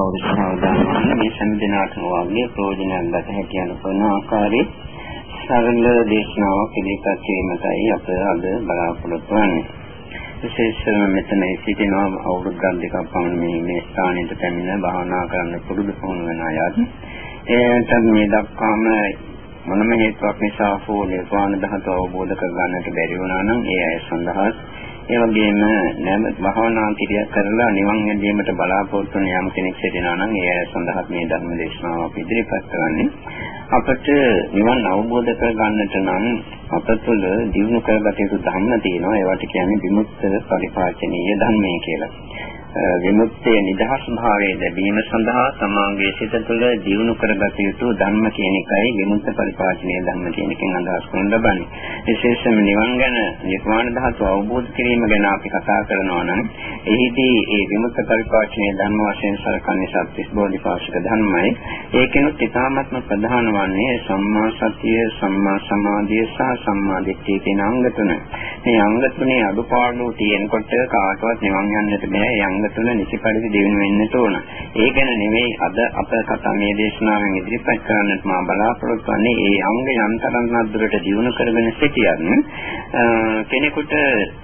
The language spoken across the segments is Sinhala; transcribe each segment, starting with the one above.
කවුරු සාවධානවන්න මේ සම්දිනාටම වගේ ප්‍රයෝජනයක් ගත හැකි යන කරන ආකාරයේ සරල දේශනාවක් ඉදිරිපත් කිරීමටයි අප අද බලාපොරොත්තු වෙන්නේ. විශේෂයෙන්ම මෙතන සිටිනවා අවුරුදු දෙකක් පමණ මේ මේ ස්ථානයට පැමිණ භාවනා කරන්න පුරුදු පුහුණු වෙන අයත් ඒකට මේ දක්වාම මොනම හේතුවක් නිසා හෝ නිර්වාණ ධාතුව අවබෝධ කරගන්නට බැරි වුණා නම් ඒ අය සඳහා ඒ වගේම නැවත භාවනා කිරිය කරලා නිවන් යැදීමට බලාපොරොත්තු වන යම් කෙනෙක් සිටිනවා නම් ඒ අය සඳහා මේ ධර්ම දේශනාව අපි ඉදිරිපත් කරන්නේ අපට නිවන් අවබෝධ කරගන්නට නම් අප තුළ දිනු කරගත යුතු ධර්ම තියෙනවා ඒවට කියන්නේ විමුක්ත පරිපාචනීය ධර්මය කියලා. විමුක්තිය නිදහස් භාවයේ ලැබීම සඳහා සමාගයේ සිත තුළ දියුණු කරගත යුතු ධර්ම කියන එකයි විමුක්ත පරිපාලනීය ධර්ම කියන එකෙන් අදහස් කරන ලබන්නේ. විශේෂයෙන්ම නිවන් ගැන නිර්වාණ ධාතුව අවබෝධ කිරීම ගැන අපි කතා කරනවා නම් එහිදී ඒ විමුක්ත පරිපාලනීය ධර්ම වශයෙන් සලකන්නේ සත්‍විස් බෝධිපාශික ධර්මයි. ඒකෙනුත් ඉතාමත්ම ප්‍රධාන වන්නේ සම්මා සතිය, සම්මා සමාධිය සහ සම්මා දිට්ඨිය කියන අංග තුන. මේ අංග තුනේ අඩුපාඩු තියෙනකොට කාටවත් නිවන් යන්නට බෑ. අංග තුන නිසි පරිදි දිනු වෙන්නට ඕන. ඒ ගැන නෙමෙයි අද අප කතා මේ දේශනාවෙන් ඉදිරිපත් කරන්නට මා බලාපොරොත්තු වෙන්නේ ඒ අංග යම් තරම්වත් දිනු කරගෙන සිටියත් කෙනෙකුට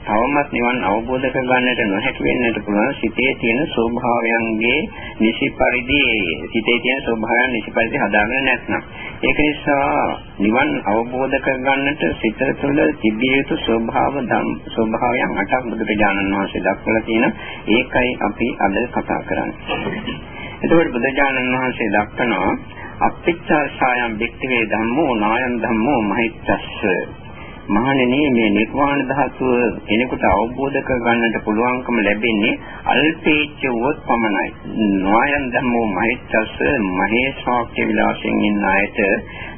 තවමත් නිවන් අවබෝධ කරගන්නට නොහැකි වෙන්නට පුළුවන් සිතේ තියෙන ස්වභාවයන්ගේ නිසි පරිදි සිතේ තියෙන ස්වභාවයන් නිසි පරිදි හදාගන්න නැත්නම් ඒක නිසා නිවන් අවබෝධ කරගන්නට සිත තුළ තිබිය යුතු ස්වභාව ධම් ස්වභාවයන් අටක් බුදුරජාණන් වහන්සේ දක්වලා තියෙන ඒකයි තමයි අපි අද කතා කරන්නේ. එතකොට බුදුජානන් වහන්සේ දක්වනවා අපිච්චාසයන් වික්තිවේ ධම්මෝ නායන් ධම්මෝ මහිත්තස්ස මහණෙනි මේ නිර්වාණ ධාතුව කෙනෙකුට අවබෝධ කරගන්නට පුළුවන්කම ලැබෙන්නේ අල්පේච්ඡ වොත් පමණයි. නායන් ධම්මෝ මහිත්තස්ස මහේශාක්‍ය විලාසයෙන් ඉන්න අයට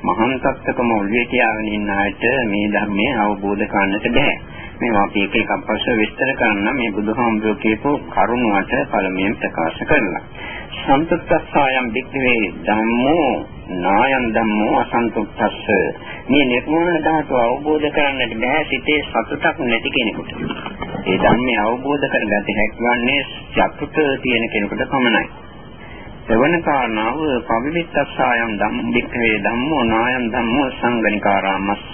මහාන් තත්ත්වකම ඔළුවේ තියාගෙන ඉන්න අයට මේ ධර්මය අවබෝධ කරන්නට බෑ. මේවා අපි එක එකක් පස්සේ විස්තර කරන්න මේ බුදුහාමුදුරුවෝ කියපු කරුණු අට පළමුවෙන් ප්‍රකාශ කරලා. සන්තුත්තස්සායම් වික්‍රේ ධම්මෝ නායම් ධම්මෝ අසන්තුත්තස්ස මේ නිර්වාණ ධාතුව අවබෝධ කරන්නට බෑ සිතේ සතුටක් නැති කෙනෙකුට. ඒ ධර්මය අවබෝධ කරගත හැකිවන්නේ සතුට තියෙන කෙනෙකුට පමණයි. එවන කාරණාව පවිවිත්තස්සායම් ධම්මික්ඛවේ ධම්මෝ නායම් ධම්මෝ සංගණිකාරාමස්ස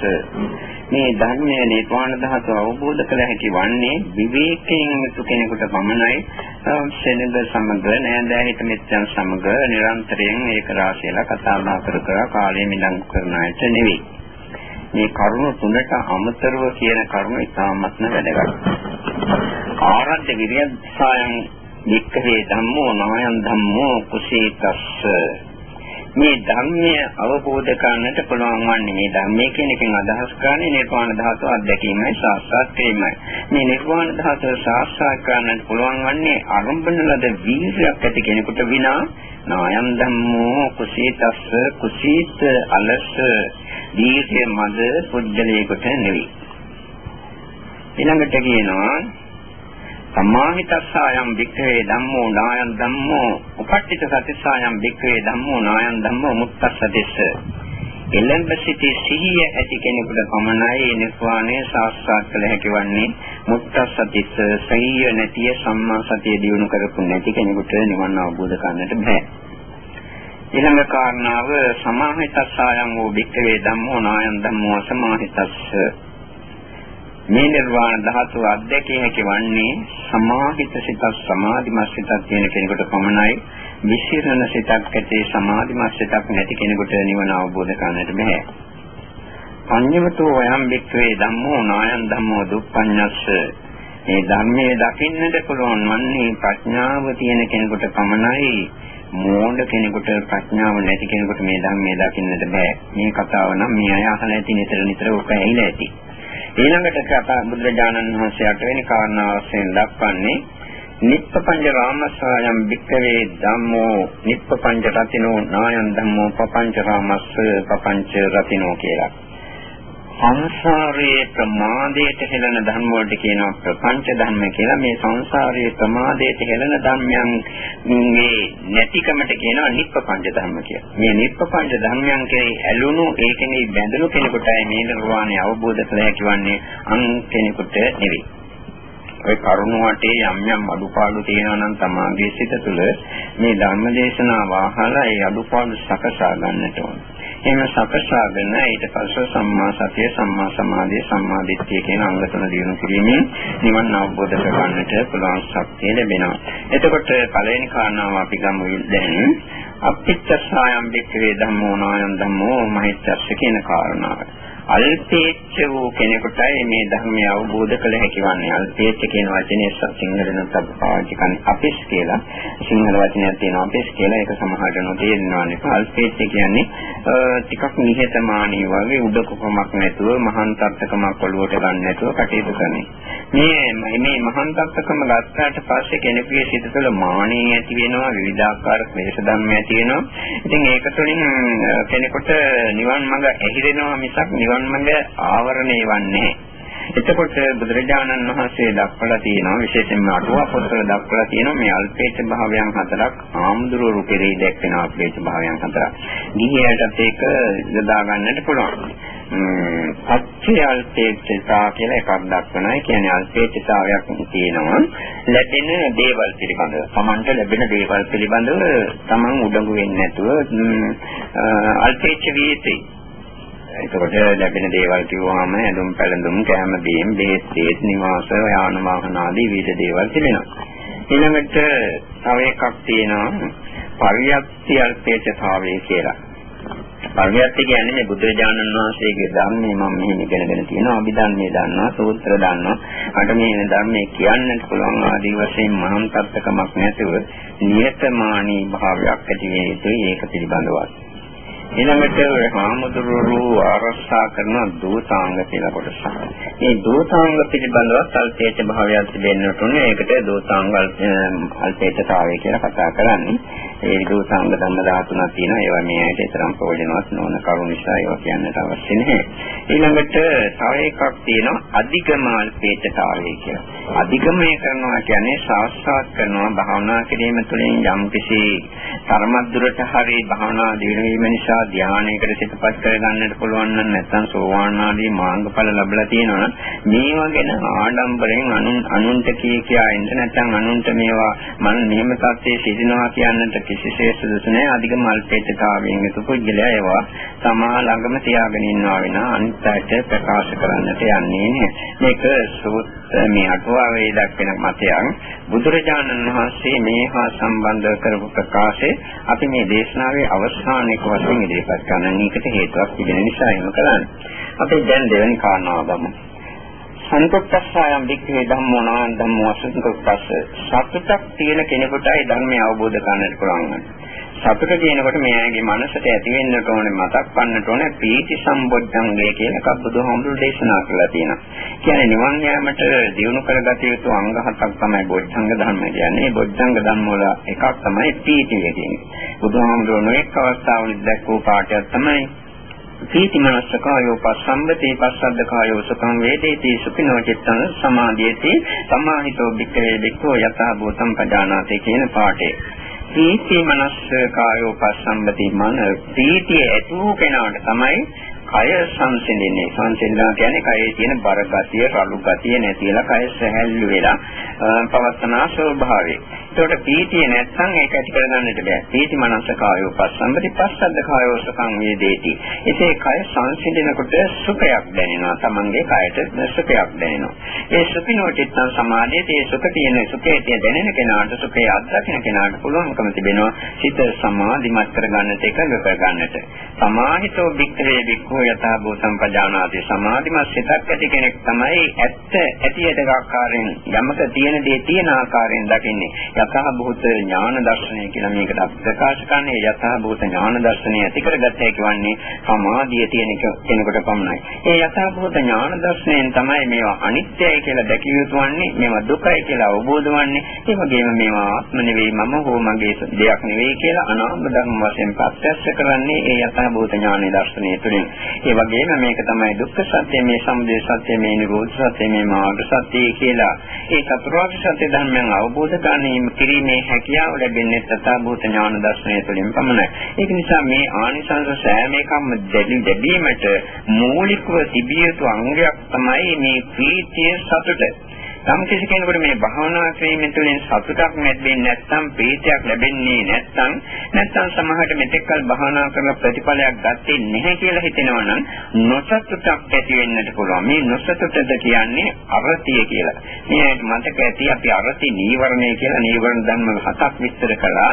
මේ ධර්මයේ නිර්වාණ ධාතුව අවබෝධ කළ හැකි වන්නේ විවේකයෙන් යුතු කෙනෙකුට පමණයි සෙනඟ සමග නෑදෑහිත මිත්‍යන් සමග නිරන්තරයෙන් ඒක රාශියලා කතා බහ කර කර කාලය මිලංගු කරන අයට නෙවෙයි. මේ කරුණු තුනට අමතරව කියන කරුණ ඉතාමත්ම වැදගත්. ආරද්ධ විරියසයන් වික්ඛවේ ධම්මෝ නායන් ධම්මෝ කුසීතස්ස මේ ධර්මය අවබෝධ කරගන්නට පුළුවන් වන්නේ මේ ධර්මයේ කියන එකෙන් අදහස් කරන්නේ නිර්වාණ ධාතුව අත්දැකීමයි සාක්ෂාත් කිරීමයි. මේ නිර්වාණ ධාතුව සාක්ෂාත් කරගන්නට පුළුවන් වන්නේ අරම්භන ලද වීර්යයක් ඇති කෙනෙකුට විනා නායම් ධම්මෝ කුසීතස්ස කුසීත අලස දීර්ඝ මද පුද්ගලයෙකුට නෙවෙයි. ඊළඟට කියනවා සම්මාහිතස්සායම් වික්ඛවේ ධම්මෝ නායන් ධම්මෝ උපට්ඨිත සතිස්සායම් වික්ඛවේ ධම්මෝ නායන් ධම්මෝ මුත්තස්සදෙස්ස එළඹ සිටි සිහිය ඇති කෙනෙකුට පමණයි නිර්වාණය සාක්ෂාත් කළ හැකි වන්නේ. මුත්තස්සදිස්ස සිහිය නැතිය සම්මා සතිය දිනු කරපු නැති කෙනෙකුට නිවන් අවබෝධ කරන්නට බෑ. ඊළඟ කාරණාව සමාහිතස්සායම් වූ වික්ඛවේ ධම්මෝ නායන් ධම්මෝ සමාහිතස්ස මේ නිර්වාණ ධාතුව අධ්‍යක්ෂ හැකි වන්නේ සමාහිත සිතක් සමාධිමත් සිතක් තියෙන කෙනෙකුට පමණයි විශේෂණ සිතක් ඇති සමාධිමත් සිතක් නැති කෙනෙකුට නිවන අවබෝධ කරන්නට බෑ. පඤ්ඤවතෝ වයම් වික්‍රේ ධම්මෝ නායන් ධම්මෝ දුප්පඤ්ඤස්ස මේ ධර්මයේ දකින්නට පුළුවන් වන්නේ ප්‍රඥාව තියෙන කෙනෙකුට පමණයි මෝඩ කෙනෙකුට ප්‍රඥාව නැති කෙනෙකුට මේ ධර්මයේ දකින්නට බෑ. මේ කතාව නම් මේ අය අහලා ඇති නිතර නිතර ඔක ඇහිලා ඇති. ඊළඟට කතා බුදුරජාණන් වහන්සේ අටවෙනි කාරණාව වශයෙන් දක්වන්නේ නිප්පපංච රාමස්සයම් වික්කවේ ධම්මෝ නිප්පපංච රතිනෝ නායන් ධම්මෝ පපංච රාමස්ස පපංච රතිනෝ කියලා. සංසාරයේ ප්‍රමාදයට හෙළන ධර්ම වලට කියනවා ප්‍රපංච ධර්ම කියලා. මේ සංසාරයේ ප්‍රමාදයට හෙළන ධර්මයන් මේ නැතිකමට කියනවා නිප්පංච ධර්ම කියලා. මේ නිප්පංච ධර්මයන් කෙරෙහි ඇලුණු ඒකෙනේ බැඳුණු කෙනෙකුටයි මේ නිර්වාණය අවබෝධ කළ හැකි වන්නේ අන් කෙනෙකුට නෙවෙයි. ඔය කරුණ වටේ යම් යම් අඩුපාඩු තියෙනවා නම් තමාගේ සිත තුළ මේ ධර්මදේශනාව අහලා ඒ අඩුපාඩු සකසා ගන්නට ඕන. එහෙම සකසාගෙන ඊට පස්සේ සම්මා සතිය, සම්මා සමාධිය, සම්මා දිට්ඨිය කියන අංග තුන දිනු කිරීමෙන් නිවන් අවබෝධ කරගන්නට පුළුවන් ශක්තිය ලැබෙනවා. එතකොට පළවෙනි කාරණාව අපි ගමු දැන් අපිච්චසායම් වික්‍රේ ධම්මෝ නායම් ධම්මෝ මහිච්ඡස්ස කියන කාරණාව. අල්පේච්ඡ වූ කෙනෙකුටයි මේ ධර්මය අවබෝධ කළ හැකි වන්නේ. අල්පේච්ඡ කියන වචනේ සිංහලෙන් අපි පාවිච්චි කරන්නේ අපිස් කියලා. සිංහල වචනයක් තියෙනවා අපිස් කියලා. ඒක සමහරට නොතේරෙනවානේ. අල්පේච්ඡ කියන්නේ ටිකක් නිහතමානී වගේ උඩකකමක් නැතුව මහාන් තත්කමක් ඔළුවට ගන්න නැතුව කටයුතු කරන්නේ. මේ මේ මහාන් තත්කම ගත්තාට පස්සේ කෙනෙකුගේ සිත තුළ මානෙ ඇති වෙනවා විවිධාකාර ක්ලේශ ධර්ම ඇති වෙනවා. ඉතින් ඒක තුළින් කෙනෙකුට නිවන් මඟ ඇහිරෙනවා මිසක් නිවන් නිවන් මඟ ආවරණය වන්නේ එතකොට බුදුරජාණන් වහන්සේ දක්වලා තියෙනවා විශේෂයෙන්ම අටුවා පොතවල දක්වලා තියෙනවා මේ අල්පේච්ඡ භාවයන් හතරක් ආමුදුරු කෙරෙහි දැක්වෙන අල්පේච්ඡ භාවයන් හතරක්. ගිහියටත් ඒක යොදා ගන්නට පුළුවන්. පච්චය අල්පේච්ඡතා කියලා එකක් දක්වනවා. ඒ කියන්නේ අල්පේච්ඡතාවයක් තියෙනවා. ලැබෙන දේවල් පිළිබඳව, Tamanට ලැබෙන දේවල් පිළිබඳව Taman උඩඟු වෙන්නේ නැතුව අල්පේච්ඡ වීතේ එතකොට ලැබෙන දේවල් කිව්වහම ඇඳුම් පැළඳුම් කැම බීම් බේත් තේත් නිවාස යාන වාහන ආදී විවිධ දේවල් තිබෙනවා. ඊළඟට තව එකක් තියෙනවා පරියප්ති අල්පේච්ඡතාවය කියලා. පරියප්ති කියන්නේ මේ බුදුරජාණන් වහන්සේගේ ධර්මයේ මම මෙහෙම ඉගෙනගෙන තියෙනවා අභිධර්මයේ දන්නවා සූත්‍ර දන්නවා අට මේ ධර්මයේ කියන්නට පුළුවන් ආදී වශයෙන් මහාන් තත්කමක් නැතුව නියතමානී භාවයක් ඇති වෙ යුතුයි ඒක පිළිබඳව. ඊළඟට හාමුදුරුවෝ ආරක්ෂා කරන දූතාංග කියලා කොටසක්. මේ දූතාංග පිළිබඳව අල්පේච්ඡ භාවයක් තිබෙන්නට උනේ. ඒකට දූතාංග අල්පේච්ඡතාවය කියලා කතා කරන්නේ. ඒ දූතාංග ධර්ම 13ක් තියෙනවා. ඒවා මේ ඇයිට තරම් ප්‍රයෝජනවත් නොවන කරුණු නිසා ඒවා කියන්නට අවශ්‍ය නැහැ. ඊළඟට තව එකක් තියෙනවා අධිගම අල්පේච්ඡතාවය කියලා. අධිගමය කරනවා කියන්නේ සාස්ත්‍රාත් කරනවා භාවනා කිරීම තුළින් යම්කිසි තරමක් දුරට හරි භාවනා දිනවීම නිසා ධානයකට සිතපත් කරගන්නට පුළුවන් නම් නැත්නම් සෝවාන් ආදී මාර්ගඵල ලැබලා තියෙනවා මේවා ගැන ආඩම්බරෙන් අනුන් අනුන්ට කී කියා ඉන්න නැත්නම් අනුන්ට මේවා මම මෙහෙම තත්ත්වයේ සිටිනවා කියන්නට කිසිසේත් සුදුසු නැහැ අධික මල්පේච්ඡතාවයෙන් යුතු පුද්ගලයා ඒවා තමා ළඟම තියාගෙන ඉන්නවා වෙන අනිත් අයට ප්‍රකාශ කරන්නට යන්නේ නැහැ මේක සූත් මේ අටුවාවේ දක්වන මතයක් බුදුරජාණන් වහන්සේ මේ හා සම්බන්ධ කරපු ප්‍රකාශය අපි මේ දේශනාවේ අවසානයේ වශයෙන් ඉදිරිපත් කරන එකට හේතුවක් තිබෙන නිසා එහෙම කරන්නේ. අපි දැන් දෙවෙනි කාරණාව ගමු. සන්තුෂ්ඨස්සයම් වික්‍රේ ධම්මෝ නාන් ධම්මෝ අසන්තුෂ්ඨස්ස. සතුටක් තියෙන කෙනෙකුටයි ධර්මය අවබෝධ කරගන්නට පුළුවන්. සතුට කියනකොට මෙයාගේ මනසට ඇති වෙන්නට ඕනේ මතක් වන්නට ඕනේ පීති සම්බොද්ධංගය කියන එකක් බුදුහාමුදුරු දේශනා කරලා තියෙනවා. කියන්නේ නිවන් යාමට දිනු කරගත යුතු අංග හතක් තමයි බොද්ධංග ධර්ම කියන්නේ. බොද්ධංග ධර්ම වල එකක් තමයි පීතිය කියන්නේ. බුදුහාමුදුරු නොඑක අවස්ථාවල දැක්වූ පාඩයක් තමයි පීති මනසකායෝ පස්සම්බතේ පස්සද්ද කායෝ සුඛං වේදේති සුඛිනෝ චිත්තං සමාධියති සමාහිතෝ බික්කේ බික්කෝ යථා භූතං පජානාති කියන පාඩේ. පීති මනසකායෝ පස්සම්බති මන පීතිය ඇති වූ කෙනාට තමයි කය සංසිඳෙන්නේ. සංසිඳනවා කියන්නේ කයේ තියෙන බර ගතිය රළු ගතිය නැතිලා කය සැහැල්ලු වෙලා පවස්තනා ස්වභාවය. ඒකට පීතිය නැත්නම් ඒක ඇති කරගන්නට බෑ. පීති මනස කායෝ පස්සම්බති පස්සද්ද කායෝ සකං වේදේති. ඉතින් කය සංසිඳනකොට සුඛයක් දැනෙනවා. Tamange කයට සුඛයක් දැනෙනවා. ඒ සුඛිනෝ චිත්තං සමාධියේ ඒ සුඛ තියෙන සුඛයේ දැනෙන කෙනාට සුඛය අත්දකින්න කෙනාට පුළුවන්කම තිබෙනවා. සිත සමාධිමත් කරගන්නට එකඟ කරගන්නට. සමාහිතෝ වික්‍රේ වික්ඛෝ යථා භූතං පජානාති. සමාධිමත් සිතක් ඇති කෙනෙක් තමයි ඇත්ත ඇති ඇති ආකාරයෙන් යමක තියෙන දේ තියෙන ආකාරයෙන් දකින්නේ. යථා භූත ඥාන දර්ශනය කියලා මේකට ප්‍රකාශ කරන්නේ යථා භූත ඥාන දර්ශනය ඇති කරගත්ත හැකි වන්නේ සමාධිය තියෙන කෙනෙකුට පමණයි. ඒ යථා භූත ඥාන දර්ශනයෙන් තමයි මේවා අනිත්‍යයි කියලා දැකිය යුතු වන්නේ, මේවා දුකයි කියලා අවබෝධ වන්නේ. ඒ වගේම මේවා ආත්ම නෙවෙයි මම හෝ මගේ දෙයක් නෙවෙයි කියලා අනාත්ම ධර්ම වශයෙන් ප්‍රත්‍යක්ෂ කරන්නේ ඒ යථා භූත ඥාන දර්ශනය තුළින්. ඒ වගේම මේක තමයි දුක්ඛ සත්‍ය, මේ සමුදය සත්‍ය, මේ නිරෝධ සත්‍ය, මේ මාර්ග සත්‍ය කියලා. ඒ චතුරාර්ය සත්‍ය ධර්මයන් අවබෝධ ගැනීම කිරීමේ හැකියාව ලැබෙන්නේ තථාභූත ඥාන දර්ශනය තුළින් පමණයි. ඒක නිසා මේ ආනිසංස සෑම එකක්ම දෙවි දෙවීමට මූලිකව තිබිය යුතු අංගයක් තමයි මේ ප්‍රීතිය සතුට. යම් කිසි කෙනෙකුට මේ භාවනා ක්‍රීමෙන් තුළින් සතුටක් ලැබෙන්නේ නැත්නම් ප්‍රීතියක් ලැබෙන්නේ නැත්නම් නැත්නම් සමහරට මෙතෙක්කල් භාවනා කරලා ප්‍රතිඵලයක් ගත්තේ නැහැ කියලා හිතෙනවා නම් නොසතුටක් ඇති වෙන්නට පුළුවන්. මේ නොසතුටද කියන්නේ අරතිය කියලා. මේ මතක ඇති අපි අරති නීවරණය කියලා නීවරණ ධර්ම හතක් විස්තර කළා.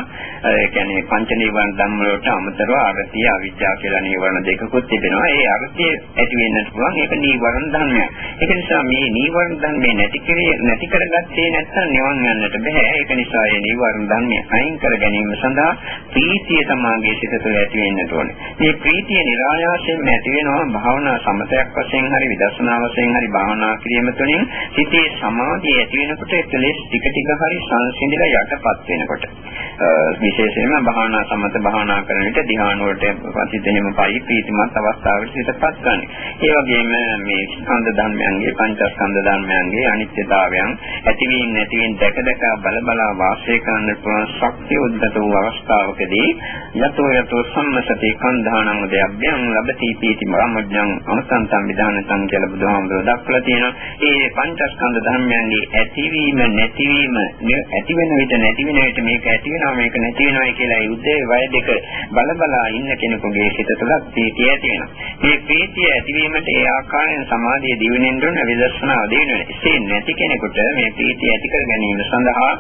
ඒ කියන්නේ පංච නීවරණ ධර්ම වලට අමතරව අරතිය අවිද්‍යාව කියලා නීවරණ දෙකකුත් තිබෙනවා. ඒ අරතිය ඇති වෙන්නට පුළුවන්. ඒක නීවරණ ධර්මයක්. ඒක නිසා මේ නීවරණ ධර්මේ නැති කරේ නැති කරගත්තේ නැත්නම් නිවන් යන්නට බෑ. ඒක නිසා මේ නීවරණ ධර්මයේ අයින් කර ගැනීම සඳහා ප්‍රීතිය තමාගේ සිත තුළ ඇති වෙන්නට ඕනේ. මේ ප්‍රීතිය નિરાයාසයෙන් ඇති වෙනවා භාවනා සමතයක් වශයෙන් හරි විදර්ශනා වශයෙන් හරි භාවනා කිරීම තුළින් සිතේ සමාධිය ඇති වෙනකොට කෙලෙස් ටික ටික හරි සංසිඳිලා යටපත් වෙනකොට විශේෂයෙන්ම භාවනා සමත භාවනා කරන විට ධ්‍යාන වලට ප්‍රතිදෙනම පයි ප්‍රීතිමත් අවස්ථාවකට සිතපත් ගන්න. ඒ වගේම මේ ස්කන්ධ ධර්මයන්ගේ පංචස්කන්ධ ධර්මයන්ගේ අනිත්‍යතාවයන් ඇතිවීම නැතිවීම දැක දැක බල බල වාසය කරන්න පුළුවන් ශක්තිය උද්ගත වූ අවස්ථාවකදී යතෝ යතෝ සම්මසති කන්ධානං උදයබ්බයන් ලබති පීති මරමඥං අනුසන්තම් විධානතං කියලා බුදුහාමුදුරුවෝ දක්වලා තියෙනවා. ඒ පංචස්කන්ධ ධර්මයන්ගේ ඇතිවීම නැතිවීම ඇති වෙන විට නැති වෙන විට මේක ඇති වෙනවා මේක නැති වෙනවා කියලා යුද්ධයේ වය දෙක බල බලා ඉන්න කෙනෙකුගේ සිත තුළ ප්‍රීතිය ඇති වෙනවා. මේ ප්‍රීතිය ඇතිවීමට ඒ ආකාරයෙන් සමාධිය දිවෙනින් දුන්න විදර්ශනාව දිනන. එසේ නැති කෙනෙකුට මේ ප්‍රීතිය ඇති කර ගැනීම සඳහා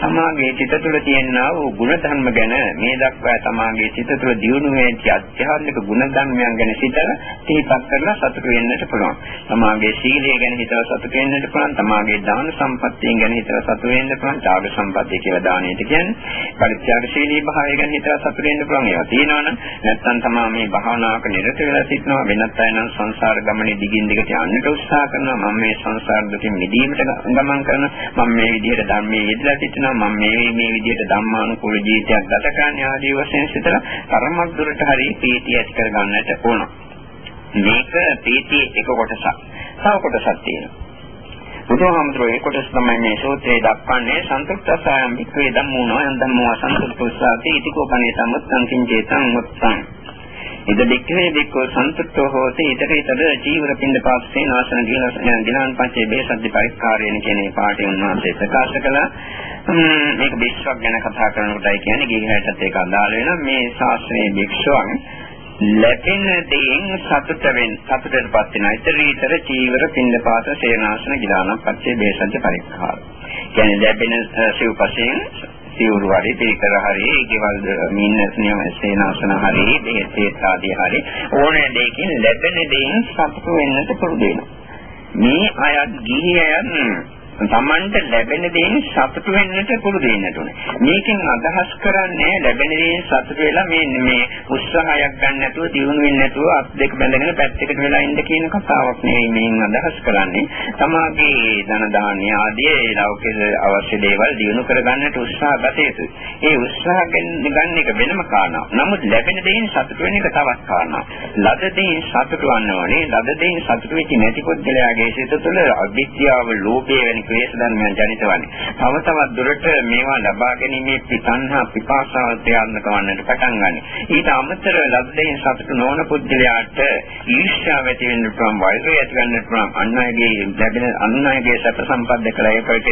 සමාගයේ සිත තුළ තියෙනා වූ ගුණ ධර්ම ගැන මේ දක්වා සමාගයේ සිත තුළ දියුණු වෙච්ච අධ්‍යාත්මික ගුණ ධර්මයන් ගැන සිතලා සිහිපත් කරලා සතුට වෙන්නට පුළුවන්. සමාගයේ සීලය ගැන හිතලා සතුට වෙන්නට පුළුවන්. සමාගයේ දාන සම්පත්තිය ගැන හිතලා සතුට වෙන්න පුළුවන්. ත්‍යාග සම්පත්තිය කියලා දානෙට කියන්නේ. පරිත්‍යාගශීලී භාවය ගැන හිතලා සතුට වෙන්න පුළුවන්. ඒවා තියෙනවනම් නැත්නම් තමයි මේ භාවනාවක නිරත වෙලා සිටිනවා. වෙනත් අය නම් සංසාර ගමනේ දිගින් දිගට යන්නට උත්සාහ කරනවා. මම මේ සංසාර දුකින් මිදීමට ගමන් කරනවා. මම මේ විදිහට ධර්මයේ යෙදලා සිටිනවා. මම මේ මේ විදිහට ධම්මානුකූල ජීවිතයක් ගත කරන්න ආදී වශයෙන් සිතලා කර්මක් දුරට හරි ප්‍රීතිය ඇති කර ගන්නට ඕන. මේක ප්‍රීතියේ එක කොටසක්. තව කොටසක් තියෙනවා. බුදුහාමුදුරුවෝ ඒ කොටස තමයි මේ සූත්‍රයේ දක්වන්නේ සන්තුෂ්ඨසායම් වික්‍රේ ධම්මෝ නයන් ධම්මෝ අසන්තුෂ්ඨසාති ඉතිකෝපනේ සම්මුත්තං කිංචේතං මුත්තං ඉද බික්කේ බික්කෝ සන්තුෂ්ඨෝ හෝති ඊතර ඊතර ජීවර පින්ද පාස්සේ නාසන දිනාන් පංචේ බේසද්දි පරික්කාරයෙන් කියන මේ පාඩේ උන්වහන්සේ ප්‍රකාශ කළා මේක භික්ෂුවක් ගැන කතා කරනකොටයි කියන්නේ ගිහිහැටත් ඒක අදාළ වෙනවා මේ ශාස්ත්‍රයේ භික්ෂුවන් ලැබෙන දේෙන් සතුට වෙන සතුටටපත් වෙනවා. ඊතරීතර චීවර පින්නපාත සේනාසන ගිලානම් පච්චේ බේසජ්ජ පරික්ඛාර. කියන්නේ ලැබෙන සිව්පසෙන් සිවුරු හරි පිළිකර හරි ඒකවල මින්න නියම සේනාසන හරි දෙහෙත් ආදී හරි ඕනෑ දෙයකින් ලැබෙන දේෙන් සතුට වෙන්නට පුරුදු වෙනවා. මේ අයත් ගිහියන් තමන්ට ලැබෙන දේෙන් සතුටු වෙන්නට පුරුදු වෙන්න ඕනේ. මේකෙන් අදහස් කරන්නේ ලැබෙන දේෙන් සතුටු වෙලා මේ මේ උත්සාහයක් ගන්න නැතුව දියුණු වෙන්නේ නැතුව අත් දෙක බැඳගෙන පැත්තකට වෙලා ඉන්න කියන කතාවක් නෙවෙයි මේන් අදහස් කරන්නේ. තමාගේ ධන දාන්‍ය ආදී ඒ ලෞකික අවශ්‍ය දේවල් දියුණු කරගන්නට උත්සාහ ගත යුතුයි. ඒ උත්සාහ ගන්න එක වෙනම කාරණාවක්. නමුත් ලැබෙන දේෙන් සතුටු වෙන එක තවත් කාරණාවක්. ලද දේෙන් සතුටු වන්න ඕනේ. ලද දේෙන් සතුටු වෙච්ච නැති පුද්ගලයාගේ සිත තුළ අවිද්‍යාව, ලෝභය වැනි ක්ලේශ ධර්මයන් ජනිත වන්නේ. තව තවත් දුරට මේවා ලබා ගැනීමේ පිටන්හා පිපාසාව ත්‍යාගන කරන්නට පටන් ගන්නවා. ඊට අමතරව ලබ්ධයෙන් සතුට නොවන පුද්ගලයාට ඊර්ෂ්‍යාව ඇති වෙන්න පුළුවන්, වෛරය ඇති වෙන්න පුළුවන්. අන් අයගේ ලැබෙන අන් අයගේ සැප සම්පත් දැකලා ඒකට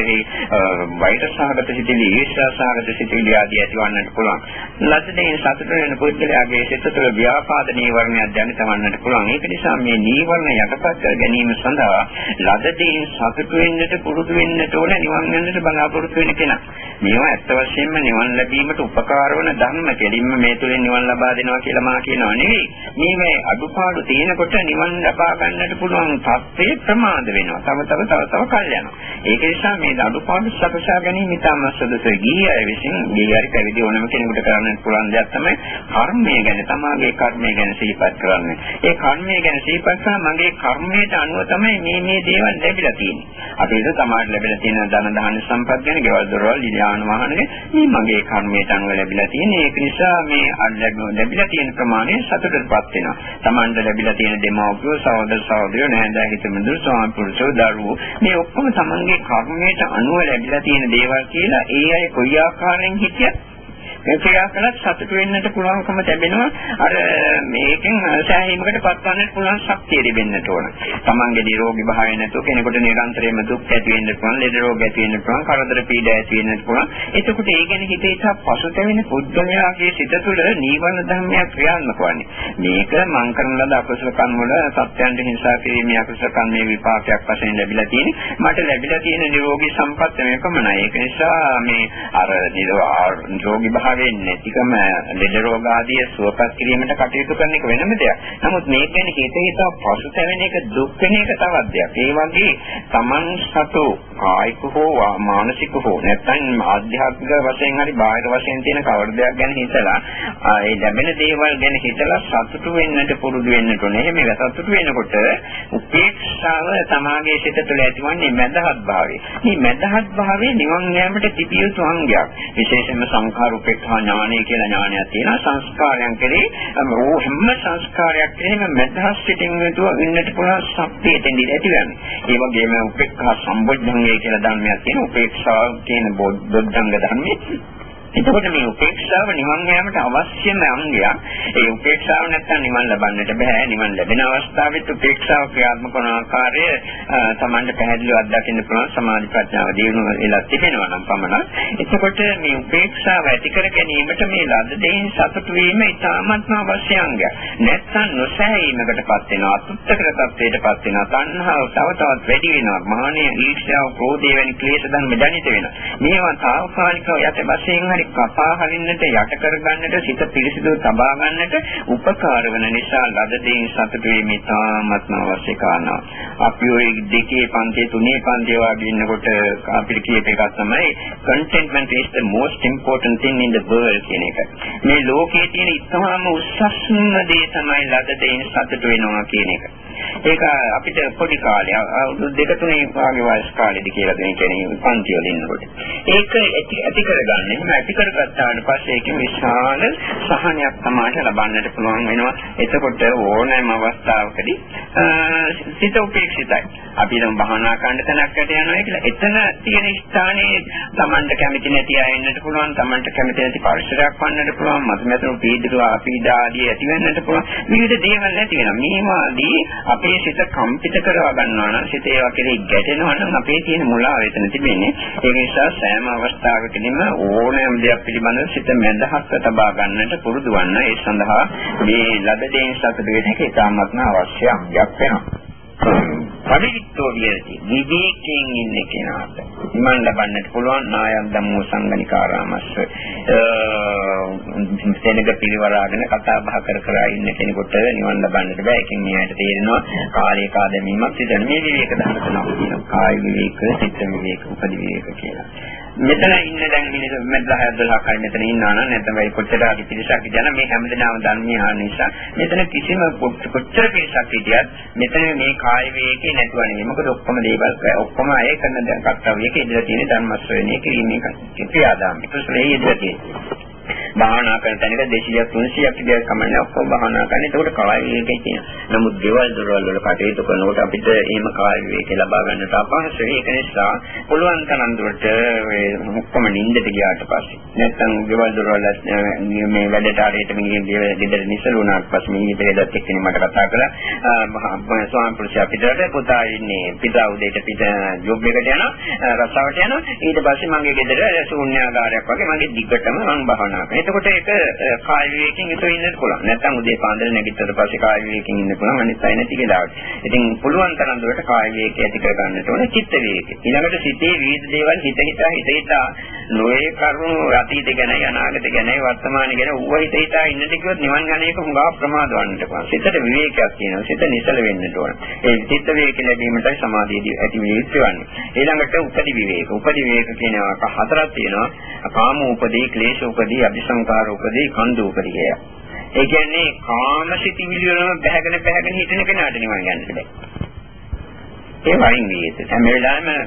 වෛරසහගත සිටිලි, ඊර්ෂ්‍යාසහගත සිටිලි ආදී ඇතිවන්නට පුළුවන්. ලබ්ධයෙන් සතුට වෙන පුද්ගලයාගේ සිත තුළ ව්‍යාපාද නීවරණයක් ජනිත වන්නට පුළුවන්. ඒක නිසා මේ නීවරණ යටපත් කර ගැනීම සඳහා ලබ්ධයෙන් සතුට වෙන්නට පුරුදු පුරුදු වෙන්නට ඕන නිවන් යන්නට බලාපොරොත්තු වෙන කෙනා. මේවා ඇත්ත වශයෙන්ම නිවන් ලැබීමට උපකාර වන ධර්ම කෙලින්ම මේ තුලින් නිවන් ලබා දෙනවා කියලා මා කියනවා නෙවෙයි. මේ මේ අඩුපාඩු තියෙනකොට නිවන් ලබා ගන්නට පුළුවන් තත්ත්වය ප්‍රමාද වෙනවා. තව තව තව තව කල් යනවා. ඒක නිසා මේ අඩුපාඩු සකසා ගැනීම ඉතාම සුදුසුයි. ගිහිය විසින් ගිහියරි පැවිදි ඕනම කෙනෙකුට කරන්න පුළුවන් දෙයක් තමයි කර්මය ගැන තමාගේ කර්මය ගැන සිහිපත් කරන්නේ. ඒ කර්මය ගැන සිහිපත් කරා මගේ කර්මයට අනුව තමයි මේ මේ දේවල් ලැබිලා තියෙන්නේ. අපි ඒක තමයි සමාජ ලැබිලා තියෙන ධන දාන සම්පත් ගැන ගෙවල් දොරවල් යාන වාහන මේ මගේ කර්මයට අනුව ලැබිලා තියෙන ඒක නිසා මේ ලැබිලා තියෙන ප්‍රමාණය සතුටටපත් වෙනවා. Tamanට ලැබිලා තියෙන දෙමව්පියෝ සහෝදර සහෝදරයෝ නෑදෑ හිතමිතුරු ස්වාමි පුරුෂෝ දරුවෝ මේ ඔක්කොම Tamanගේ කර්මයට අනුව ලැබිලා තියෙන දේවල් කියලා ඒ අය කොයි ආකාරයෙන් හිටියත් මේ ක්‍රියා කළත් සතුට වෙන්නට පුළුවන්කම ලැබෙනවා. අර මේකෙන් සෑහීමකට පත්වන්නට පුළුවන් ශක්තිය ලැබෙන්නට ඕන. Tamange නිරෝගී භාවය නැතුව කෙනෙකුට නිරන්තරයෙන්ම දුක් ඇති වෙන්න පුළුවන්, ලෙඩ රෝග ඇති වෙන්න පුළුවන්, කරදර පීඩා ඇති වෙන්න පුළුවන්. එතකොට ඒ ගැන හිතේ ඉතා පසුතැවෙන පුද්ගලයාගේ සිත තුළ නීවරණ ධර්මයක් ක්‍රියාත්මක වන්නේ. මේක මං කරන ලද අකුසල කර්ම වල සත්‍යයන්ට හිංසා කිරීමේ අකුසල කර්මයේ විපාකයක් වශයෙන් ලැබිලා තියෙන්නේ. මට ලැබිලා තියෙන නිරෝගී සම්පත් මේකමයි. ඒක නිසා මේ අර නිරෝගී භාවයෙන් නැතිකම ලෙඩ රෝග ආදී සුවපත් කිරීමට කටයුතු කරන එක වෙනම දෙයක්. නමුත් මේක ගැන හිත හිතා පසුතැවෙන එක දුක් වෙන එක තවත් දෙයක්. ඒ වගේ Taman සතු කායික හෝ මානසික හෝ නැත්නම් ආධ්‍යාත්මික වශයෙන් හරි බාහිර වශයෙන් තියෙන කවර දෙයක් ගැන හිතලා ඒ ලැබෙන දේවල් ගැන හිතලා සතුටු වෙන්නට පුරුදු වෙන්නට ඕනේ. එහෙම සතුටු වෙනකොට උපේක්ෂාව තමාගේ සිත තුළ ඇතිවන්නේ මදහත් භාවය. මේ මදහත් භාවය නිවන් යාමට තිබිය යුතු අංගයක්. විශේෂයෙන්ම සංඛාර උපේක්ෂා ඥානය කියලා ඥානයක් තියෙනවා. සංස්කාරයන් කෙරේ ඕ හැම සංස්කාරයක් කෙරෙහිම මදහත් සිටින් යුතුව ඉන්නට පුළුවන් ශක්තිය දෙන්නේ ඇති වෙනවා. ඒ වගේම උපේක්ෂා සම්බොධ්ධංගය කියලා ධර්මයක් තියෙනවා. උපේක්ෂාව කියන බොද්ධංග ධර්මයේ එතකොට මේ උපේක්ෂාව නිවන් යාමට අවශ්‍යම අංගයක්. ඒ උපේක්ෂාව නැත්තම් නිවන් ලබන්නට බෑ. නිවන් ලැබෙන අවස්ථාවෙත් උපේක්ෂාව ක්‍රියාත්මක කරන ආකාරය තමන්ට පැහැදිලිව අත්දකින්න පුළුවන් සමාධි ප්‍රඥාව දිනු වෙලා තිබෙනවා නම් පමණක්. එතකොට මේ උපේක්ෂාව ඇති කර ගැනීමට මේ ලද දෙයින් සතුටු වීම ඉතාමත්ම අවශ්‍ය අංගයක්. නැත්තම් නොසෑහීමකටපත් වෙනවා. අතුත්තකර තත්ත්වයටපත් වෙනවා. තණ්හාව තව තවත් වැඩි වෙනවා. මානිය, ඊර්ෂ්‍යාව, ක්‍රෝධය වැනි ක්ලේශ ධර්ම ජනිත වෙනවා. මේවා తాවකාලිකව යත වශයෙන් හරි කපා හරින්නට යට කරගන්නට සිත පිරිසිදු තබා ගන්නට උපකාර වන නිසා ලද දෙයින් සතුට වීම ඉතාමත්ම අවශ්‍ය කාරණා. අපි ওই දෙකේ පන්තියේ තුනේ පන්තියේ වගේ ඉන්නකොට අපිට කියප එකක් තමයි contentment is the most important thing in the world කියන එක. මේ ලෝකයේ තියෙන ඉතාම උස්සස්ම දේ තමයි ලද දෙයින් සතුට වෙනවා කියන එක. ඒක අපිට පොඩි කාලේ අවුරුදු දෙක තුනේ වගේ වයස් කාලෙදි කියලා දෙන කෙනෙක් පන්ති වල ඉන්නකොට. ඒක ඇති කරගන්න. එහෙම ඇති කරගත්තාට පස්සේ ඒකේ විශාල සහනයක් තමයි ලබන්නට පුළුවන් වෙනවා. එතකොට ඕනෑම අවස්ථාවකදී සිත උපේක්ෂිතයි. අපි නම් භාවනා කරන්න තැනකට යනවා කියලා. එතන තියෙන ස්ථානයේ Tamanට කැමති නැති අය ඉන්නට පුළුවන්. Tamanට කැමති නැති පරිසරයක් වන්නට පුළුවන්. මතමෙතන පීඩිත අපීඩා ආදී ඇති වෙන්නට පුළුවන්. විවිධ දේවල් ඇති වෙනවා. මේවාදී අපේ සිත කම්පිත කරවා ගන්නවා නම් සිත ඒවා කෙරෙහි ගැටෙනවා නම් අපේ තියෙන මුලාව එතන තිබෙන්නේ. ඒ නිසා සෑම අවස්ථාවකදීම ඕනෑම දෙයක් පිළිබඳව සිත මැදහත් තබා ගන්නට පුරුදු වන්න. ඒ සඳහා මේ ලද දෙයින් සතුට වෙන එක ඉතාමත්ම අවශ්‍ය අංගයක් වෙනවා. පරිවිත්තෝ විරති විවේකයෙන් ඉන්න කෙනාට නිවන් ලබන්නට පුළුවන් නායම් ධම්මෝ සංගනිකාරාමස්ස සෙනග පිළිවරාගෙන කතා බහ කර කර ඉන්න කෙනෙකුට නිවන් ලබන්නට බෑ. ඒකෙන් මෙයාට තේරෙනවා කාලේ කාදැමීමක් සිදෙන මේ විවේක ධර්ම තුනක් තියෙනවා කාය විවේක චිත්ත විවේක උපදි විවේක කියලා. මෙතන ඉන්න දැන් මිනිස්සු මෙතන 10 12 කයි මෙතන ඉන්නවා නම් නැත්නම් ඒ කොච්චර ආදි පිරිසක් ඉඳන මේ හැමදෙනාම ධර්මීය ආන නිසා මෙතන කිසිම කොච්චර පිරිසක් හිටියත් මෙතන මේ කාය වේකේ නැතුව නෙමෙයි මොකද ඔක්කොම දේවල් ඔක්කොම අය කරන දැන් කර්තව්‍යයක ඉඳලා තියෙන ධර්ම ශ්‍රවණය කිරීමේ ක්‍රියාදාම. ඒක සලේ ඉඳලා තියෙන්නේ. භාවනා කරන තැනක 200ක් 300ක් විතර කමන්නේ ඔක්කොම භාවනා කරන. ඒකට කාය විවේකයේ තියෙනවා. නමුත් දේවල් දොරවල් වල කටයුතු කරනකොට අපිට එහෙම කාය විවේකේ ලබා ගන්නට අපහසුයි. ඒක නිසා පුළුවන් තරම් දුරට ඔක්කොම නිින්දට ගියාට පස්සේ නැත්නම් දේවල් දොරවල් මේ වැඩට ආරයට මිනිහෙන් ගෙදර නිසල වුණාට පස්සේ මිනිහ දෙලත් එක්කනේ මට කතා කළා. ස්වාමි පුරුෂයා පිටරට පුතා ඉන්නේ පිටා උදේට පිට ජොබ් එකට යනවා රස්සාවට යනවා. ඊට පස්සේ මගේ ගෙදර ශූන්‍යාකාරයක් වගේ මගේ දිගටම මම භාවනා කරනවා. එතකොට ඒක කාය විවේකයෙන් යුතුව ඉන්නත් පුළුවන්. නැත්නම් උදේ පාන්දර නැගිටතර පස්සේ කාය විවේකයෙන් ඉන්න පුළුවන්. අනිත් අය නැති වෙලාවට. ඉතින් පුළුවන් තරම් දුරට කාය විවේකය ඇති කර ගන්නට ඕනේ චිත්ත විවේකය. ඊළඟට සිතේ විවිධ දේවල් හිත හිතා හිත හිතා නොයේ කරුණු අතීත ගැන අනාගත ගැන වර්තමාන ගැන ඌව හිත හිතා ඉන්නට කිව්වොත් නිවන් යන එක හුඟා ප්‍රමාද වන්නට පුළුවන්. සිතට විවේකයක් තියෙනවා. සිත නිසල වෙන්නට ඕන. ඒ චිත්ත විවේක ලැබීමටයි සමාධියදී ඇති විවේක වන්නේ. ඊළඟට උපදි විවේක. උපදි විවේක කියනවා හතරක් තියෙනවා. කාම උපදී, ක්ලේශ උපදී, අபிසංකාර උපදී, කන්ද උපදී කියලා. ඒ කියන්නේ කාම සිතිවිලි වලම බැහැගෙන බැහැගෙන හිටින කෙනාට නිවන් යන්න බෑ. ඒ වයින් වියත. හැම වෙලාවෙම